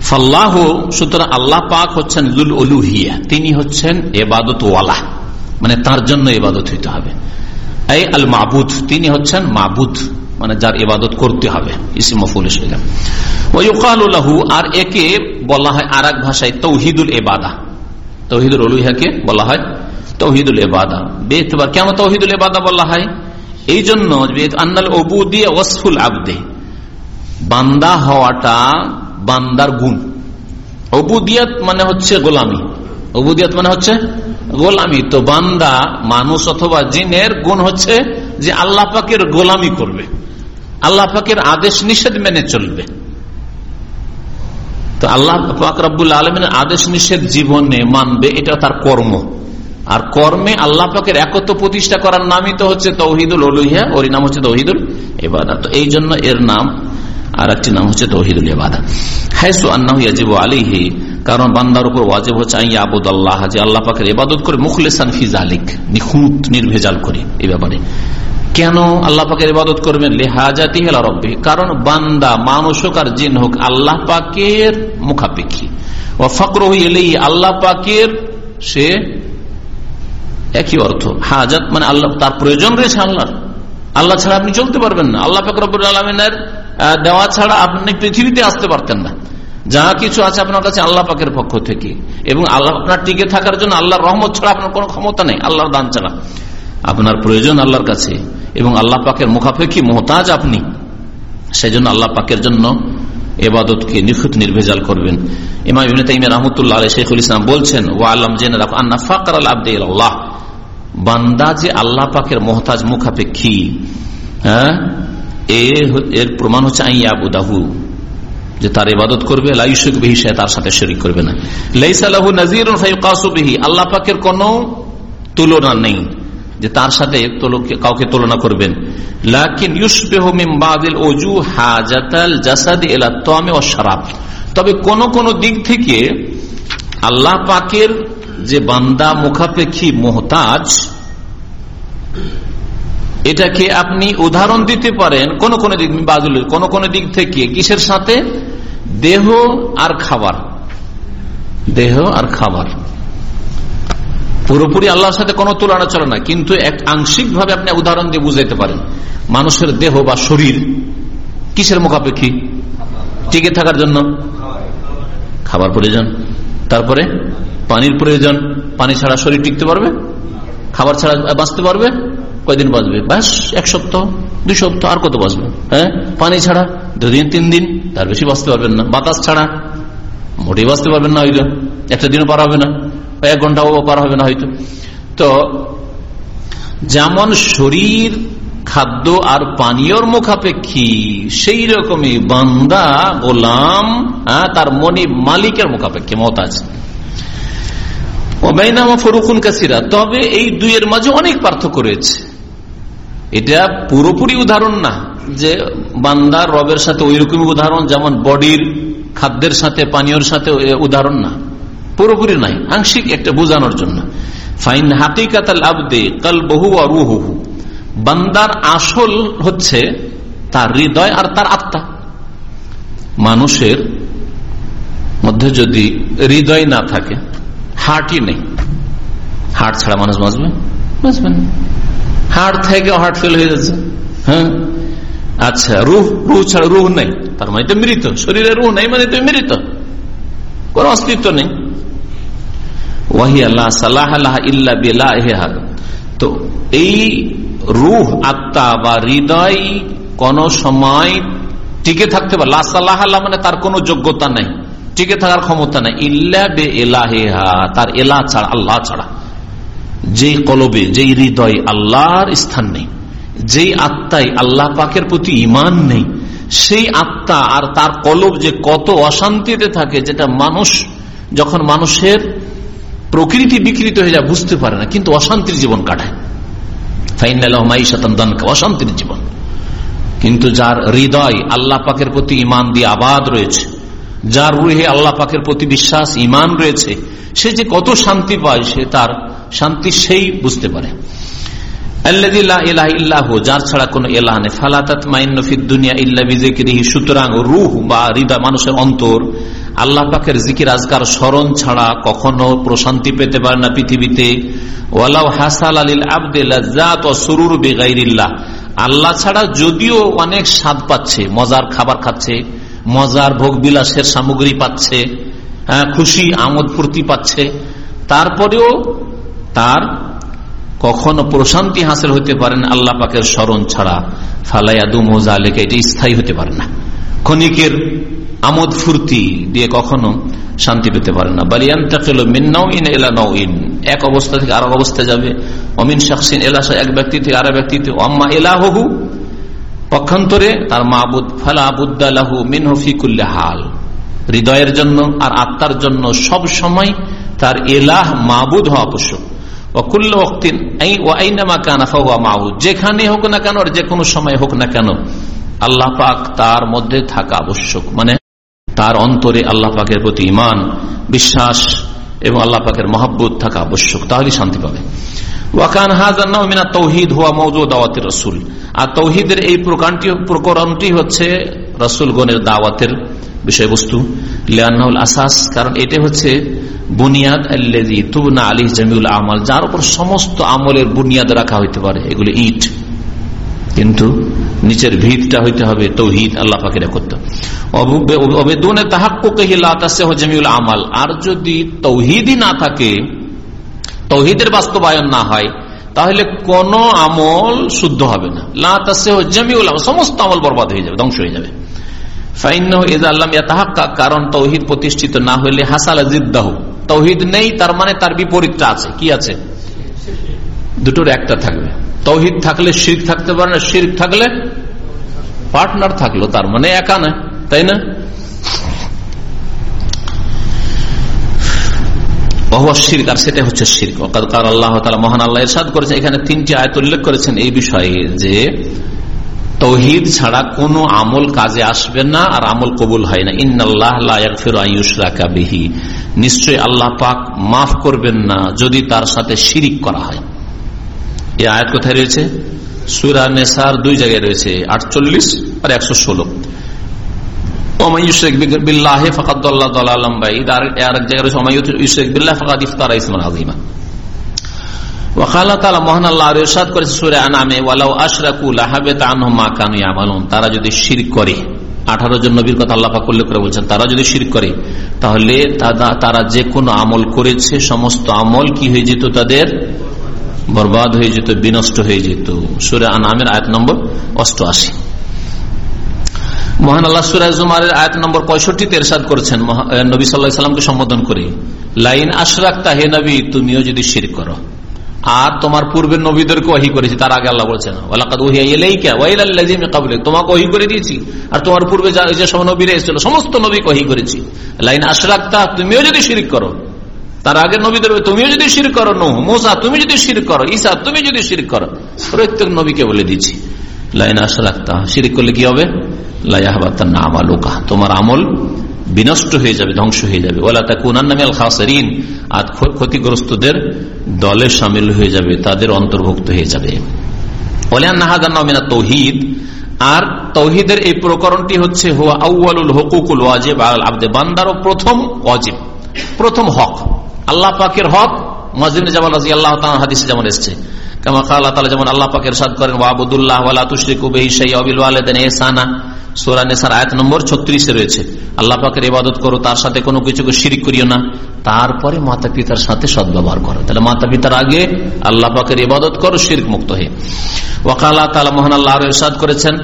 ফাল্লাহ, সুতরাং আল্লাহ পাক হচ্ছেন লুল উলুহিয়া, তিনি হচ্ছেন এবাদত ওয়ালা মানে তার জন্য এবাদত হইতে হবে। এই আল মাহবুদ তিনি হচ্ছেন মাহবুদ মানে যার ইবাদত করতে হবে। ইসিমফুল ওইকালু আর একে বলা হয় আর ভাষায় তৌহিদুল এবাদা তৌহিদুল অলুহাকে বলা হয় তৌহিদুল এবাদা বেতবার কেন তৌহিদুল এবাদা বলা হয়? এই জন্য দিয়ে আবদে। বান্দা হওয়াটা বান্দার গুণ। অবুদিয়াত মানে হচ্ছে গোলামি। অবুদিয়াত মানে হচ্ছে গোলামি তো বান্দা, মানুষ অথবা জিনের গুণ হচ্ছে যে আল্লাহ পাকের গোলামি করবে। আল্লাহ পাকের আদেশ নিষেধ মেনে চলবে। তো আল্লাহ পাক রব্বুল আলমিনের আদেশ নিষেধ জীবনে মানবে, এটা তার কর্ম। আর কর্মে আল্লাহ পাকের একত্র প্রতিষ্ঠা করার নামই তো হচ্ছে তৌহিদুল অলুহিয়া ওর নাম হচ্ছে তৌহিদুল এবাদা তো এই জন্য এর নাম আর একটি নাম হচ্ছে তৌহিদুল এবাদা হাইসু আন্নাহ ইয়াজিব আলিহি কারণ বান্দার উপর ওয়াজিব হচ্ছে আই আবুদ আল্লাহ যে আল্লাহ পাকের ইবাদত করে, মুখলেসান ফিজ আলিক নিখুঁত, নির্ভেজাল করে এই ব্যাপারে। কেন আল্লাহ পাকের ইবাদত করবেন? লেহাজাতি হেলা রব্বি কারণ বান্দা, মানুষ হোক আর জিন হোক, আল্লাহ পাকের মুখাপেক্ষী। ও ফক্র এলেই আল্লাহ পাকের সে একই অর্থ। হাজাত মানে আল্লাহ, তার প্রয়োজন রয়েছে আল্লাহর। আল্লাহ ছাড়া আপনি চলতে পারবেন না। আল্লাহ ফকরবুল আলমিনের দেওয়া ছাড়া আপনি পৃথিবীতে আসতে পারতেন না। যা কিছু আছে আপনার কাছে আল্লাহ পাকের পক্ষ থেকে। এবং আল্লাহ, আপনার টিকে থাকার জন্য আল্লাহর রহমত ছাড়া আপনার কোনো ক্ষমতা নেই, আল্লাহর দান ছাড়া। আপনার প্রয়োজন আল্লাহর কাছে, এবং আল্লাহ পাকের মুখাপেক্ষি মোহতাজ আপনি। সেই জন্য আল্লাহ পাকের জন্য এবাদতকে নিখুঁত নির্ভেজাল করবেন। ইমাম ইবিন রহমতুল্লাহ আলী শেখুল ইসলাম বলছেন ও আল্লাহ জেনে রাখো আন্না ফাকর আব্দে আল্লাহ বান্দা যে আল্লাহ পাকের মোহতাজ মুখাপেক্ষী হ্যাঁ এর প্রমাণ হচ্ছে আইয়াবুদাহু যে তার ইবাদত করবে লাইশুক সে তার সাথে শরিক করবে না। লাইসালাহু নাজির বিহি, আল্লাহ পাকের কোন তুলনা নেই যে তার সাথে কাউকে তুলনা করবেন। লাকিন তবে কোন কোন দিক থেকে আল্লাহ পাকের যে বান্দা মুখাপেক্ষী মোহতাজ এটাকে আপনি উদাহরণ দিতে পারেন কোন কোন দিক বাজুলের কোন কোন দিক থেকে, কিসের সাথে? দেহ আর খাবার। দেহ আর খাবার। পুরোপুরি আল্লাহর সাথে কোনো তুলনা চলে না, কিন্তু এক আংশিক ভাবে আপনি উদাহরণ দিয়ে বুঝাইতে পারেন। মানুষের দেহ বা শরীর কিসের মুখাপেক্ষী? টিকে থাকার জন্য। খাবার প্রয়োজন। তারপরে পানির প্রয়োজন। পানি ছাড়া শরীর টিকতে পারবে? খাবার ছাড়া বাঁচতে পারবে? কয়দিন বাঁচবে? ব্যাস এক সপ্তাহ দুই সপ্তাহ আর কত বাঁচবে? হ্যাঁ? পানি ছাড়া দুদিন তিন দিন তার বেশি বাঁচতে পারবেন না। বাতাস ছাড়া মোটেই বাঁচতে পারবেন না হয়তো। একটা দিনও পার হবে না এক ঘন্টাও পার হবে না হয়তো। তো যেমন শরীর খাদ্য আর পানীয়র মুখাপেক্ষী সেই রকমই বান্দা গোলাম হ্যাঁ, তার মনি মালিকের মুখাপেক্ষী ফরুকুন কাসিরা। তবে এই দুইয়ের মাঝে অনেক পার্থক্য রয়েছে। এটা পুরোপুরি উদাহরণ না, যে বান্দার রবের সাথে ওই রকমই উদাহরণ, যেমন বডির খাদ্যের সাথে, পানীয়র সাথে উদাহরণ না। পুরোপুরি নাই, আংশিক একটা বোঝানোর জন্য। ফাইন হাকিকাত আবদে কাল বহু আর রুহু বান্দার আসল হচ্ছে তার হৃদয় আর তার আত্মা। মানুষের মধ্যে যদি হৃদয় না থাকে হার্টই নেই। হার্ট ছাড়া মানুষ বাঁচবে? বাঁচবে না। হার্ট থেকে হার্ট ফেল হয়ে যাচ্ছে। হ্যাঁ? আচ্ছা রুহ রুহ ছাড়া রুহ নেই। তার মানে তো মৃত। শরীরে রুহ নেই মানে তো মৃত। কোন অস্তিত্ব নেই। ওয়াহি আল্লাহ সালাহ ইল্লা বেলা তো এই রুহ, আত্মা বা হৃদয় কোন সময় টিকে থাকতে পারে। লাসাল্লাহ মানে তার কোনো যোগ্যতা নেই। টিকে থাকার ক্ষমতা নেই। ইল্লা বে এলাহেহা তার এলা ছাড়া, আল্লাহ ছাড়া। যেই কলবে, যেই হৃদয় আল্লাহর স্থান নেই, যেই আত্মায় আল্লাহ পাকের প্রতি ইমান নেই, সেই আত্মা আর তার কলব যে কত অশান্তিতে থাকে, যেটা মানুষ, যখন মানুষের প্রকৃতি বিকৃত হয়ে যায়, বুঝতে পারে না, কিন্তু অশান্তির জীবন কাটায়। অশান্তির জীবন। কিন্তু যার হৃদয় আল্লাহ পাকের প্রতি ইমান দিয়ে আবাদ রয়েছে, যার রুহে আল্লাহ পাকের প্রতি বিশ্বাস ইমান রয়েছে, সে যে কত শান্তি পায়, সে তার শান্তি সেই বুঝতে পারে। যার ছাড়া কোন এলাহ নেই। ফালাতাত দুনিয়া ইল্লা সুতরাং রুহ বা হৃদয় মানুষের অন্তর আল্লাহ পাকের জিকির আজকার স্মরণ ছাড়া কখনো প্রশান্তি পেতে পারে না পৃথিবীতে। ওয়ালাউ হাসাল আলিল আবদাত সুরুর বেগাইরিল্লাহ। আল্লাহ ছাড়া যদিও অনেক স্বাদ পাচ্ছে, মজার খাবার খাচ্ছে, মজার ভোগ বিলাসের সামগ্রী পাচ্ছে হ্যাঁ খুশি আমোদ ফুর্তি পাচ্ছে, তারপরেও তার কখনো প্রশান্তি হাসিল হতে পারেন আল্লাহ পাকের স্মরণ ছাড়া। ফালাইয়াদু মোজা লেখা এটা স্থায়ী হতে পারে না। ক্ষণিকের আমোদ ফুর্তি দিয়ে কখনো শান্তি পেতে পারে না। বালিয়ান্তাকিল মিন্নাও ইন এলা নৌ ইন এক অবস্থা থেকে আরেক অবস্থায় যাবে। অমিন শাকসিন এলা এক ব্যক্তি থেকে আরেক ব্যক্তি থেকে অম্মা এলাহু পক্ষান্তরে তার মাহবুদ ফালা আবুদ্দালাহু মিনহফিকুল্লে হাল। হৃদয়ের জন্য আর আত্মার জন্য সব সময় তার এলাহ মাহবুদ হওয়া আবশ্যক। যেখানে হোক না কেন আর যে কোনো সময় হোক না কেন, আল্লাহ পাক তার মধ্যে থাকা আবশ্যক। মানে তার অন্তরে আল্লাহ পাকের প্রতি ইমান বিশ্বাস এবং আল্লাহ পাকের মহাব্বত থাকা আবশ্যক। তাহলে শান্তি পাবে। ওয়াকান হাজান্না তৌহিদ হওয়া মৌজু দাওয়াতের রসুল। আর তৌহিদের এই প্রকারটি, প্রকরণটি হচ্ছে রসুলগণের দাওয়াতের বিষয়বস্তু। লিয়ান্নাউল আসাস, কারণ এটা হচ্ছে বুনিয়াদ আল্লেজি তুবনা আলী জমিউল আমল, যার উপর সমস্ত আমলের বুনিয়াদ রাখা হইতে পারে। এগুলো ইট। কিন্তু নিচের ভিতটা হইতে হবে তৌহিদ, আল্লাহ পাখিরা করতে জমিউল আমাল। আর যদি তৌহিদই না থাকে, তৌহিদের বাস্তবায়ন না হয়, তাহলে কোন আমল শুদ্ধ হবে না। লাতাসেহ জমিউল আমল, সমস্ত আমল বরবাদ হয়ে যাবে, ধ্বংস হয়ে যাবে। কারণ তৌহিদ প্রতিষ্ঠিত না হইলে হাসাল জিদ্দাহ তৌহিদ নেই, তার মানে তার বিপরীতটা আছে। কি আছে? দুটোর একটা থাকবে। তৌহিদ থাকলে শির থাকতে পারে না শির থাকলে পার্টনার থাকল, তার মানে একা না, তাই না? সেটা হচ্ছে আল্লাহ মহান আল্লাহ করেছেন। এখানে তিনটি আয়ত উল্লেখ করেছেন এই বিষয়ে যে তৌহিদ ছাড়া কোনো আমল কাজে আসবে না আর আমল কবুল হয় না। ইন্নআল্লাহি নিশ্চয় আল্লাহ পাক মাফ করবেন না যদি তার সাথে শিরিক করা হয়। এ আয়াত কোথায় রয়েছে? সুরা নেসার দুই জায়গায় রয়েছে, আটচল্লিশ আর একশো ষোলো। ফকাত আর এক জায়গায় রয়েছে ইফতার তারা যদি শির করে, আঠারো জন নবীর কথা আল্লাহ উল্লেখ করে বলছেন, তারা যদি শির করে, তাহলে তারা যে কোনো আমল করেছে, সমস্ত আমল কি হয়ে যেত তাদের? বরবাদ হয়ে যেত, বিনষ্ট হয়ে যেত। সুরে আনামের আয়াত নম্বর অষ্টআশি। মহান আল্লাহ সুরাজুমারের আয়াত নম্বর পঁয়ষট্টিতে এরশাদ করেছেন নবী সাল্লাহ সাল্লামকে সম্বোধন করে, লাইন আশরাক হে নবী, তুমিও যদি শির করো। আর তোমার পূর্বের নবীদেরকে ওহি করেছি, তার আগে আল্লাহ বলছেন তোমাকে ওহি করে দিয়েছি। আর তোমার পূর্বে যে সব নবীরা এসেছিল, সমস্ত নবীকে ওহি করেছি। লাইন আশরাক্তা, তুমিও যদি শিরিক করো, তার আগে নবীদের, তুমিও যদি শির করো নো মোসা, তুমি যদি শির করো, ঈসা, তুমি যদি শির করো, প্রত্যেক নবীকে বলে দিচ্ছি লাইন আশরাক্তা, শিরিক করলে কি হবে? লাইয়াহবাত না আমালুকা, তোমার আমল বিনষ্ট হয়ে যাবে, ধ্বংস হয়ে যাবে। ওলা তা কুনান্নামিয়াল খাসরিন। আর ক্ষতিগ্রস্তদের দলে সামিল হয়ে যাবে, তাদের অন্তর্ভুক্ত হয়ে যাবে। তৌহিদ। আর তৌহিদের এই প্রকরণটি হচ্ছে হকুকুল আল বান্দারও প্রথম প্রথম হক। আল্লাহ পাকের হক আল্লাহ হাদিসে যেমন তালা যেমন সাদ করেন ওয়াবুদুল্লাহ ওয়ালা তুশরিকু বেহি শাই অবিল ওয়ালেদেন এহসানা সোরা নেসার আয়াত নম্বর ছত্রিশে রয়েছে। আল্লাহ পাকের ইবাদত করো, তার সাথে কোনো কিছুকে শিরিক করিও না। তারপরে মাতা পিতার সাথে সদ্ব্যবহার করো। তাহলে মাতা পিতার আগে আল্লাহ পাকের ইবাদত করো, শিরিক মুক্ত হয়ে। ওকালা তালা মোহান আল্লাহ ইরশাদ করেছেন,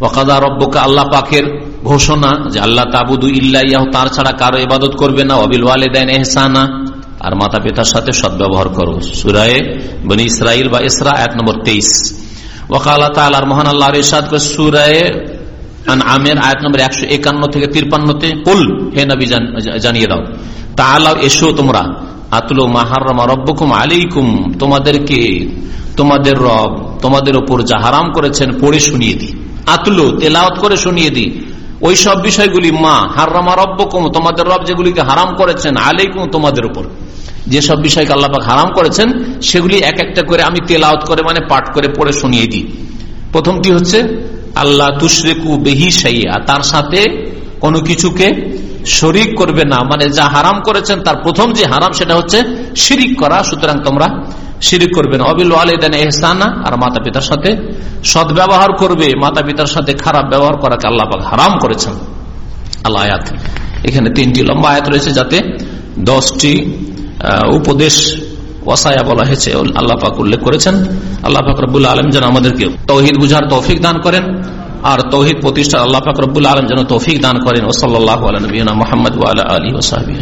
ওয়াকাদা রব্বকা, আল্লাহ পাকের ঘোষণা যে আল্লাহ তাবুদু ইল্লাহ তার ছাড়া কারও ইবাদত করবে না অবিল ওয়ালেদাইন এহসানা আর মাতা পিতার সাথে সদ্ব্যবহার করো। সুরায় বনি ইসরাইল বা ইসরা এক নম্বর তেইশ। ওয়াকাল্লাহ তাল মহান আল্লাহ ইরশাদ করে সুরায় আমের আয়াত নম্বর একশো একান্ন থেকে তিরপান্নতে, কুল, হে নবী জানিয়ে দাও। তাহলে এসো তোমরা। আতলো মাহারমা রব্বকুম আলিকুম তোমাদেরকে তোমাদের রব তোমাদের ওপর যা হারাম করেছেন পড়ে শুনিয়ে দি আতলো তেলাওত করে শুনিয়ে দি ওই সব বিষয়গুলি, মা হাররামা রব্বকুম, তোমাদের রব যেগুলিকে হারাম করেছেন, আলাইকুম তোমাদের উপর। যেসব বিষয়কে আল্লাপাক হারাম করেছেন, সেগুলি এক একটা করে আমি তেলাওত করে মানে পাঠ করে পড়ে শুনিয়ে দিই। প্রথমটি হচ্ছে আল্লাহ তুশরেকু বেহি সাইয়া তার সাথে কোনো কিছুকে শরিক করবে না। মানে যা হারাম করেছেন, তার প্রথম যে হারাম, সেটা হচ্ছে শিরিক করা। সুতরাং তোমরা শিরিক করবে না। অবিল আলেদান এহসানা আর মাতা পিতার সাথে সদ ব্যবহার করবে। মাতা পিতার সাথে খারাপ ব্যবহার করাকে আল্লাহ হারাম করেছেন। আল্লাহ আয়াত। এখানে তিনটি লম্বা আয়াত রয়েছে যাতে দশটি উপদেশ ওয়াসায়া বলা হয়েছে, আল্লাহ পাক উল্লেখ করেছেন, আল্লাহ পাক রব্বুল আলম যেন আমাদেরকে তৌহিদ বুঝার তৌফিক দান করেন, আর তৌহিদ প্রতিষ্ঠা আল্লাহ পাক রব্বুল আলম যেন তৌফিক দান করেন ওসল্লাহ আলী মোহাম্মদ আলী ওসাহাবি